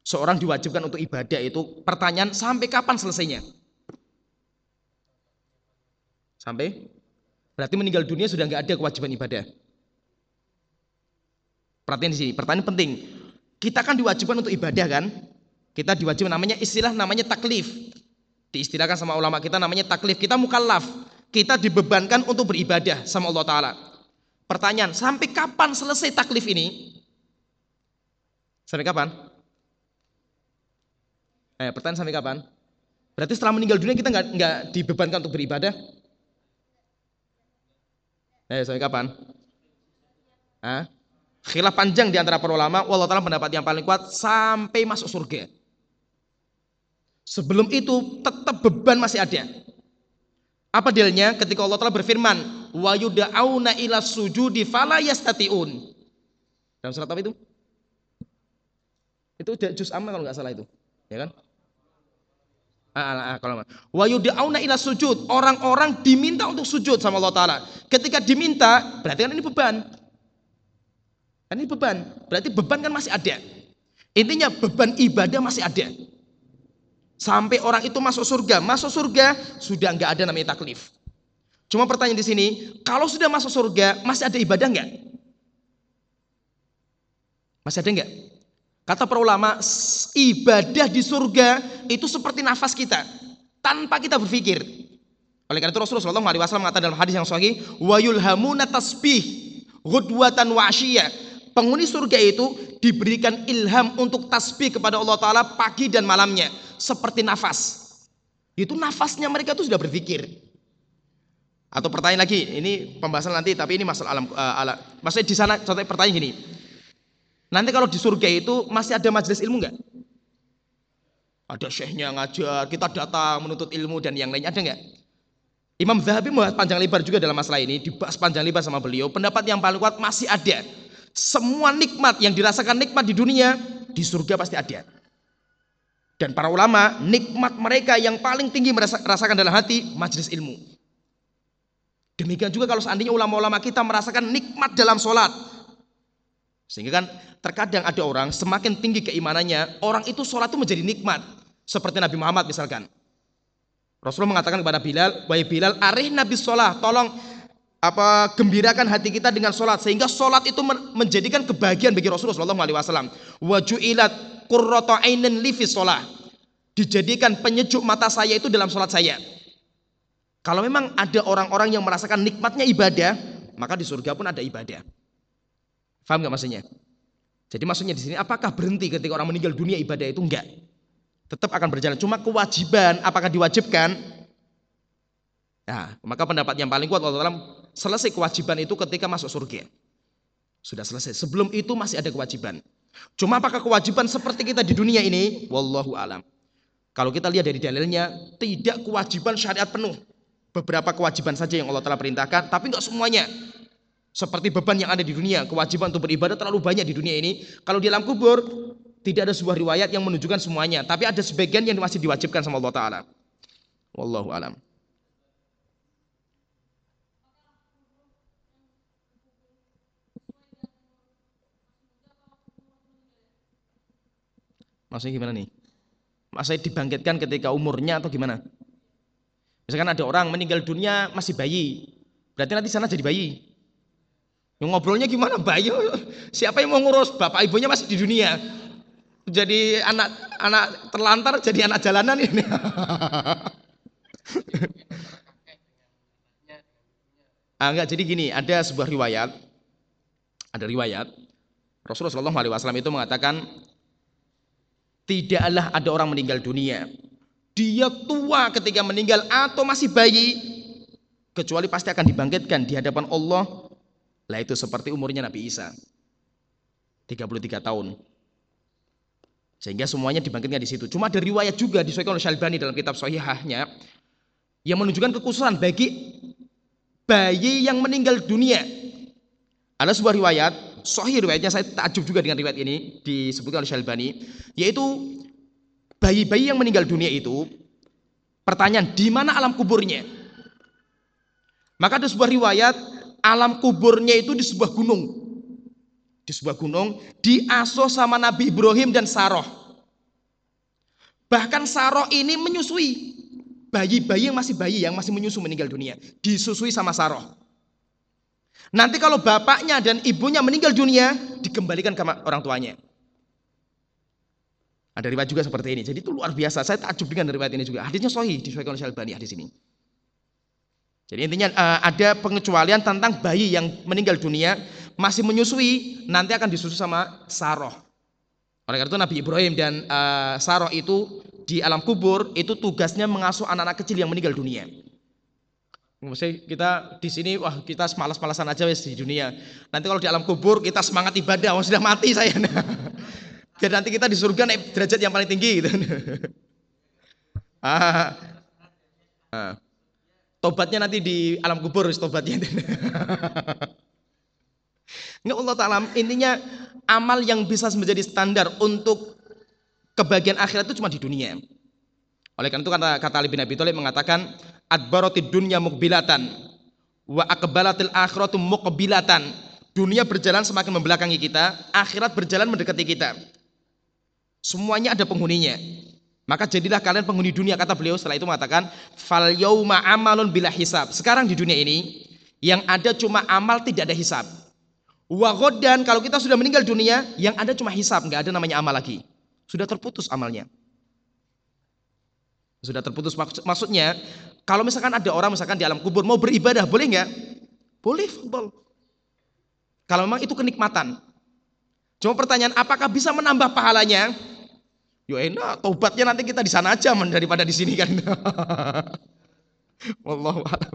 Seorang diwajibkan untuk ibadah itu pertanyaan sampai kapan selesainya? Sampai berarti meninggal dunia sudah nggak ada kewajiban ibadah. Perhatian di sini, pertanyaan penting. Kita kan diwajibkan untuk ibadah kan? Kita diwajibkan namanya istilah namanya taklif. Diistilahkan sama ulama kita namanya taklif. Kita mukallaf. Kita dibebankan untuk beribadah sama Allah Ta'ala. Pertanyaan, sampai kapan selesai taklif ini? Sampai kapan? Eh, pertanyaan sampai kapan? Berarti setelah meninggal dunia kita nggak nggak dibebankan untuk beribadah? Eh, sampai kapan? Hah? Khilaf panjang di antara para ulama, Allah Ta'ala pendapat yang paling kuat sampai masuk surga. Sebelum itu tetap beban masih ada. Apa dalilnya? Ketika Allah Taala berfirman, "Wa yud'auna ila sujudi fala yastati'un." Dalam surat apa itu? Itu juz amma kalau nggak salah itu, ya kan? Ah, ah, ah, wa yud'auna ila sujud, orang-orang diminta untuk sujud sama Allah Taala. Ketika diminta, berarti kan ini beban. Kan ini beban, berarti beban kan masih ada. Intinya beban ibadah masih ada. Sampai orang itu masuk surga, masuk surga sudah nggak ada namanya taklif. Cuma pertanyaan di sini, kalau sudah masuk surga masih ada ibadah nggak? Masih ada nggak? Kata para ulama, ibadah di surga itu seperti nafas kita, tanpa kita berpikir. Oleh karena itu Rasulullah SAW mengatakan dalam hadis yang sahih, wa yulhamuna tasbih ghudwatan wa Penghuni surga itu diberikan ilham untuk tasbih kepada Allah Ta'ala pagi dan malamnya. Seperti nafas. Itu nafasnya mereka itu sudah berpikir. Atau pertanyaan lagi, ini pembahasan nanti, tapi ini masalah alam. Uh, ala. Maksudnya di sana, contoh pertanyaan gini. Nanti kalau di surga itu masih ada majelis ilmu nggak? Ada syekhnya ngajar, kita datang menuntut ilmu dan yang lainnya ada nggak? Imam Zahabi membahas panjang lebar juga dalam masalah ini, dibahas panjang lebar sama beliau. Pendapat yang paling kuat masih ada. Semua nikmat yang dirasakan nikmat di dunia di surga pasti ada. Dan para ulama nikmat mereka yang paling tinggi merasakan dalam hati majelis ilmu. Demikian juga kalau seandainya ulama-ulama kita merasakan nikmat dalam sholat. Sehingga kan terkadang ada orang semakin tinggi keimanannya, orang itu sholat itu menjadi nikmat. Seperti Nabi Muhammad misalkan. Rasulullah mengatakan kepada Bilal, Wahai Bilal, arih Nabi sholat, tolong apa gembirakan hati kita dengan sholat sehingga sholat itu menjadikan kebahagiaan bagi Rasulullah Shallallahu Alaihi Wasallam. Wajuilat kurroto ainin livi dijadikan penyejuk mata saya itu dalam sholat saya. Kalau memang ada orang-orang yang merasakan nikmatnya ibadah, maka di surga pun ada ibadah. Faham nggak maksudnya? Jadi maksudnya di sini apakah berhenti ketika orang meninggal dunia ibadah itu enggak? Tetap akan berjalan. Cuma kewajiban apakah diwajibkan? Nah, maka pendapat yang paling kuat Allah selesai kewajiban itu ketika masuk surga. Sudah selesai. Sebelum itu masih ada kewajiban. Cuma apakah kewajiban seperti kita di dunia ini? Wallahu alam. Kalau kita lihat dari dalilnya, tidak kewajiban syariat penuh. Beberapa kewajiban saja yang Allah telah perintahkan, tapi enggak semuanya. Seperti beban yang ada di dunia, kewajiban untuk beribadah terlalu banyak di dunia ini. Kalau di alam kubur, tidak ada sebuah riwayat yang menunjukkan semuanya, tapi ada sebagian yang masih diwajibkan sama Allah Taala. Wallahu alam. Maksudnya gimana nih? Maksudnya dibangkitkan ketika umurnya atau gimana? Misalkan ada orang meninggal dunia masih bayi, berarti nanti sana jadi bayi. Yang ngobrolnya gimana bayi? Siapa yang mau ngurus? Bapak ibunya masih di dunia. Jadi anak anak terlantar jadi anak jalanan ini. ah, enggak, jadi gini, ada sebuah riwayat, ada riwayat Rasulullah SAW itu mengatakan Tidaklah ada orang meninggal dunia. Dia tua ketika meninggal atau masih bayi. Kecuali pasti akan dibangkitkan di hadapan Allah. Lah itu seperti umurnya Nabi Isa. 33 tahun. Sehingga semuanya dibangkitkan di situ. Cuma ada riwayat juga disuaikan oleh Syalbani dalam kitab Sahihahnya yang menunjukkan kekhususan bagi bayi yang meninggal dunia. Ada sebuah riwayat sahih riwayatnya saya takjub juga dengan riwayat ini disebutkan oleh Syalbani yaitu bayi-bayi yang meninggal dunia itu pertanyaan di mana alam kuburnya? Maka ada sebuah riwayat alam kuburnya itu di sebuah gunung. Di sebuah gunung diasuh sama Nabi Ibrahim dan Saroh. Bahkan Saroh ini menyusui bayi-bayi yang masih bayi yang masih menyusu meninggal dunia disusui sama Saroh Nanti kalau bapaknya dan ibunya meninggal dunia, dikembalikan ke orang tuanya. Ada riwayat juga seperti ini. Jadi itu luar biasa. Saya takjub dengan riwayat ini juga. Hadisnya sahih disuaikan oleh Syalbani hadis ini. Jadi intinya eh, ada pengecualian tentang bayi yang meninggal dunia masih menyusui nanti akan disusu sama Saroh. Oleh karena itu Nabi Ibrahim dan uh, Saroh itu di alam kubur itu tugasnya mengasuh anak-anak kecil yang meninggal dunia. Maksudnya kita di sini wah kita semalas-malasan aja wes di dunia. Nanti kalau di alam kubur kita semangat ibadah, wah sudah mati saya. Jadi nanti kita di surga naik derajat yang paling tinggi gitu. Ah. ah. Tobatnya nanti di alam kubur tobatnya. Nggak Allah Ta'ala intinya amal yang bisa menjadi standar untuk kebahagiaan akhirat itu cuma di dunia. Oleh karena itu kata, kata Ali bin Abi Thalib mengatakan adbaratid dunya mukbilatan wa akbalatil akhiratu muqbilatan. Dunia berjalan semakin membelakangi kita, akhirat berjalan mendekati kita. Semuanya ada penghuninya. Maka jadilah kalian penghuni dunia kata beliau setelah itu mengatakan fal yauma amalun bila hisab. Sekarang di dunia ini yang ada cuma amal tidak ada hisab. Wa kalau kita sudah meninggal dunia yang ada cuma hisab, nggak ada namanya amal lagi. Sudah terputus amalnya. Sudah terputus maksudnya kalau misalkan ada orang misalkan di alam kubur mau beribadah boleh nggak? Boleh, boleh. Kalau memang itu kenikmatan. Cuma pertanyaan apakah bisa menambah pahalanya? Yo enak, tobatnya nanti kita di sana aja daripada di sini kan. Wallahu a'lam.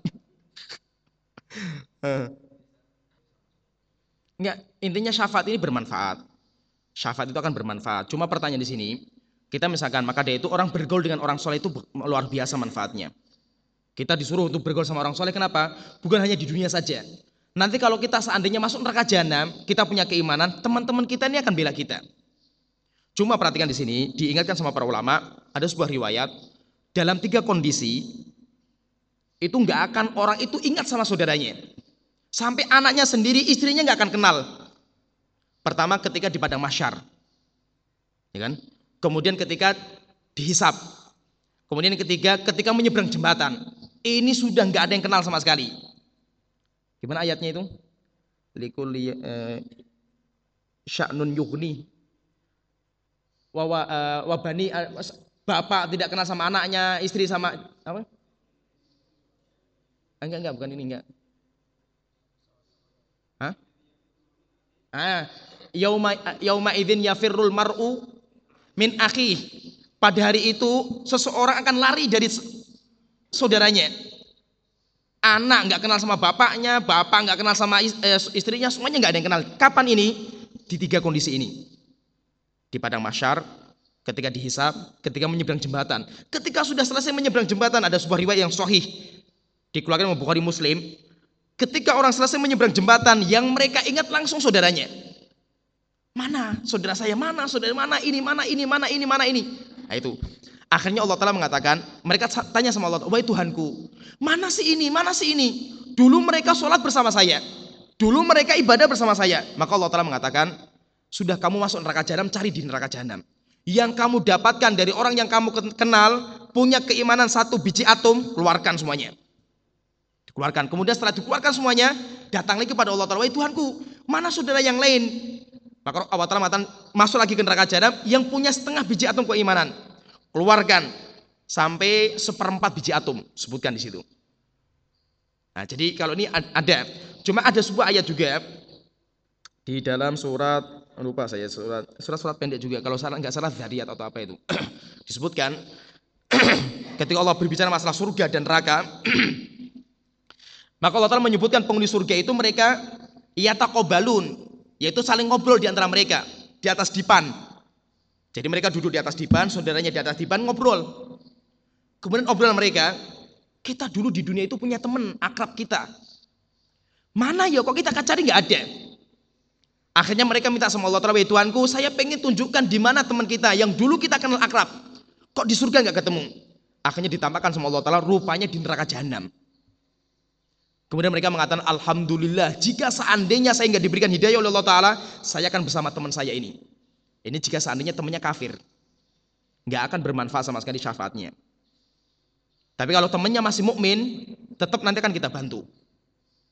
Enggak, intinya syafaat ini bermanfaat. Syafaat itu akan bermanfaat. Cuma pertanyaan di sini, kita misalkan maka dia itu orang bergaul dengan orang soleh itu luar biasa manfaatnya. Kita disuruh untuk bergaul sama orang soleh, kenapa? Bukan hanya di dunia saja. Nanti kalau kita seandainya masuk neraka jahanam, kita punya keimanan, teman-teman kita ini akan bela kita. Cuma perhatikan di sini, diingatkan sama para ulama, ada sebuah riwayat, dalam tiga kondisi, itu nggak akan orang itu ingat sama saudaranya. Sampai anaknya sendiri, istrinya nggak akan kenal. Pertama ketika di padang masyar. Ya kan? Kemudian ketika dihisap. Kemudian ketiga ketika menyeberang jembatan. Ini sudah nggak ada yang kenal sama sekali. Gimana ayatnya itu? Likul eh, sya'nun uh, wabani uh, bapak tidak kenal sama anaknya, istri sama apa? Enggak enggak bukan ini enggak. Hah? Ah, yauma yauma idzin yafirrul mar'u min akhi. Pada hari itu seseorang akan lari dari saudaranya. Anak nggak kenal sama bapaknya, bapak nggak kenal sama eh, istrinya, semuanya nggak ada yang kenal. Kapan ini? Di tiga kondisi ini di padang masyar, ketika dihisap, ketika menyeberang jembatan. Ketika sudah selesai menyeberang jembatan, ada sebuah riwayat yang sahih dikeluarkan oleh Bukhari Muslim. Ketika orang selesai menyeberang jembatan, yang mereka ingat langsung saudaranya. Mana saudara saya? Mana saudara mana ini? Mana ini? Mana ini? Mana ini? Nah itu. Akhirnya Allah Ta'ala mengatakan, mereka tanya sama Allah, wahai Tuhanku, mana sih ini? Mana sih ini? Dulu mereka sholat bersama saya. Dulu mereka ibadah bersama saya. Maka Allah Ta'ala mengatakan, sudah kamu masuk neraka jahanam, cari di neraka jahanam. Yang kamu dapatkan dari orang yang kamu kenal, punya keimanan satu biji atom, keluarkan semuanya. Dikeluarkan. Kemudian setelah dikeluarkan semuanya, datang lagi kepada Allah Ta'ala, Wahai Tuhanku, mana saudara yang lain? Maka Allah Ta'ala mengatakan, masuk lagi ke neraka jahanam, yang punya setengah biji atom keimanan. Keluarkan. Sampai seperempat biji atom. Sebutkan di situ. Nah, jadi kalau ini ada. Cuma ada sebuah ayat juga di dalam surat lupa saya surat surat surat pendek juga kalau salah nggak salah Zariyat atau apa itu disebutkan ketika Allah berbicara masalah surga dan neraka maka Allah Taala menyebutkan penghuni surga itu mereka yatakobalun yaitu saling ngobrol di antara mereka di atas dipan jadi mereka duduk di atas dipan saudaranya di atas dipan ngobrol kemudian obrolan mereka kita dulu di dunia itu punya teman akrab kita mana ya kok kita cari nggak ada Akhirnya mereka minta sama Allah Ta'ala, Tuhanku, saya pengen tunjukkan di mana teman kita yang dulu kita kenal akrab. Kok di surga nggak ketemu? Akhirnya ditampakkan sama Allah Ta'ala, rupanya di neraka jahanam. Kemudian mereka mengatakan, Alhamdulillah, jika seandainya saya nggak diberikan hidayah oleh Allah Ta'ala, saya akan bersama teman saya ini. Ini jika seandainya temannya kafir. Nggak akan bermanfaat sama sekali syafaatnya. Tapi kalau temannya masih mukmin, tetap nanti akan kita bantu.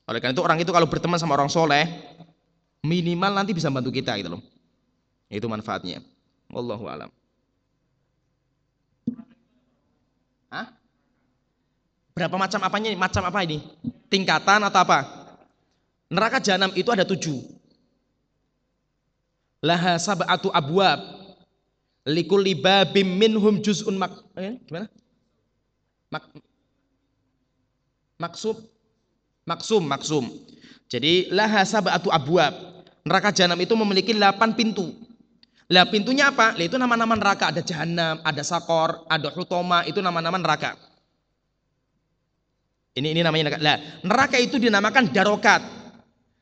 Oleh karena itu orang itu kalau berteman sama orang soleh, minimal nanti bisa bantu kita gitu loh. Itu manfaatnya. Wallahu alam. Hah? Berapa macam apanya ini? Macam apa ini? Tingkatan atau apa? Neraka jahanam itu ada tujuh. Laha sab'atu abwab. Likulli babim minhum juz'un mak eh, gimana? Mak maksum maksum maksum. Jadi laha sab'atu abwab. Neraka jahanam itu memiliki 8 pintu. Lah pintunya apa? Lah itu nama-nama neraka. Ada jahanam, ada sakor, ada hutoma, itu nama-nama neraka. Ini ini namanya neraka. Lah, neraka itu dinamakan darokat.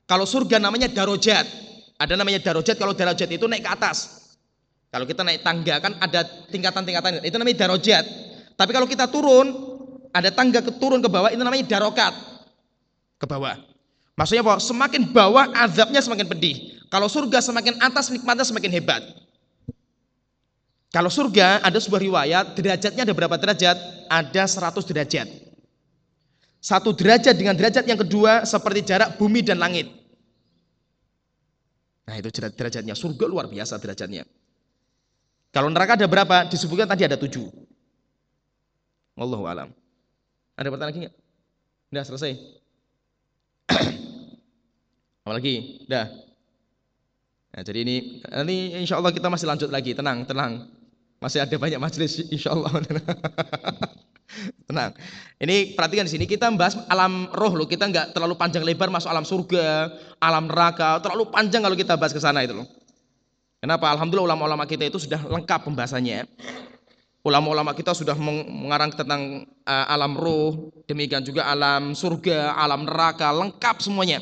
Kalau surga namanya darojat. Ada namanya darojat, kalau darojat itu naik ke atas. Kalau kita naik tangga kan ada tingkatan-tingkatan, itu namanya darojat. Tapi kalau kita turun, ada tangga ke turun ke bawah, itu namanya darokat. Ke bawah. Maksudnya apa? Semakin bawah azabnya semakin pedih. Kalau surga semakin atas nikmatnya semakin hebat. Kalau surga ada sebuah riwayat derajatnya ada berapa derajat? Ada 100 derajat. Satu derajat dengan derajat yang kedua seperti jarak bumi dan langit. Nah itu derajatnya. Surga luar biasa derajatnya. Kalau neraka ada berapa? Disebutkan tadi ada tujuh. Wallahu alam. Ada pertanyaan lagi nggak? Udah selesai. Apalagi? Udah. Nah, jadi ini ini insya Allah kita masih lanjut lagi, tenang, tenang. Masih ada banyak majelis insya Allah. tenang. Ini perhatikan di sini kita membahas alam roh loh. Kita nggak terlalu panjang lebar masuk alam surga, alam neraka. Terlalu panjang kalau kita bahas ke sana itu loh. Kenapa? Alhamdulillah ulama-ulama kita itu sudah lengkap pembahasannya. Ulama-ulama kita sudah mengarang tentang uh, alam roh, demikian juga alam surga, alam neraka, lengkap semuanya.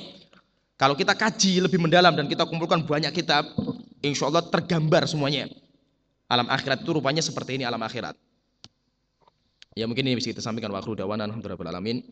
Kalau kita kaji lebih mendalam dan kita kumpulkan banyak kitab, insya Allah tergambar semuanya. Alam akhirat itu rupanya seperti ini alam akhirat. Ya mungkin ini bisa kita sampaikan waktu dawan alhamdulillah alamin.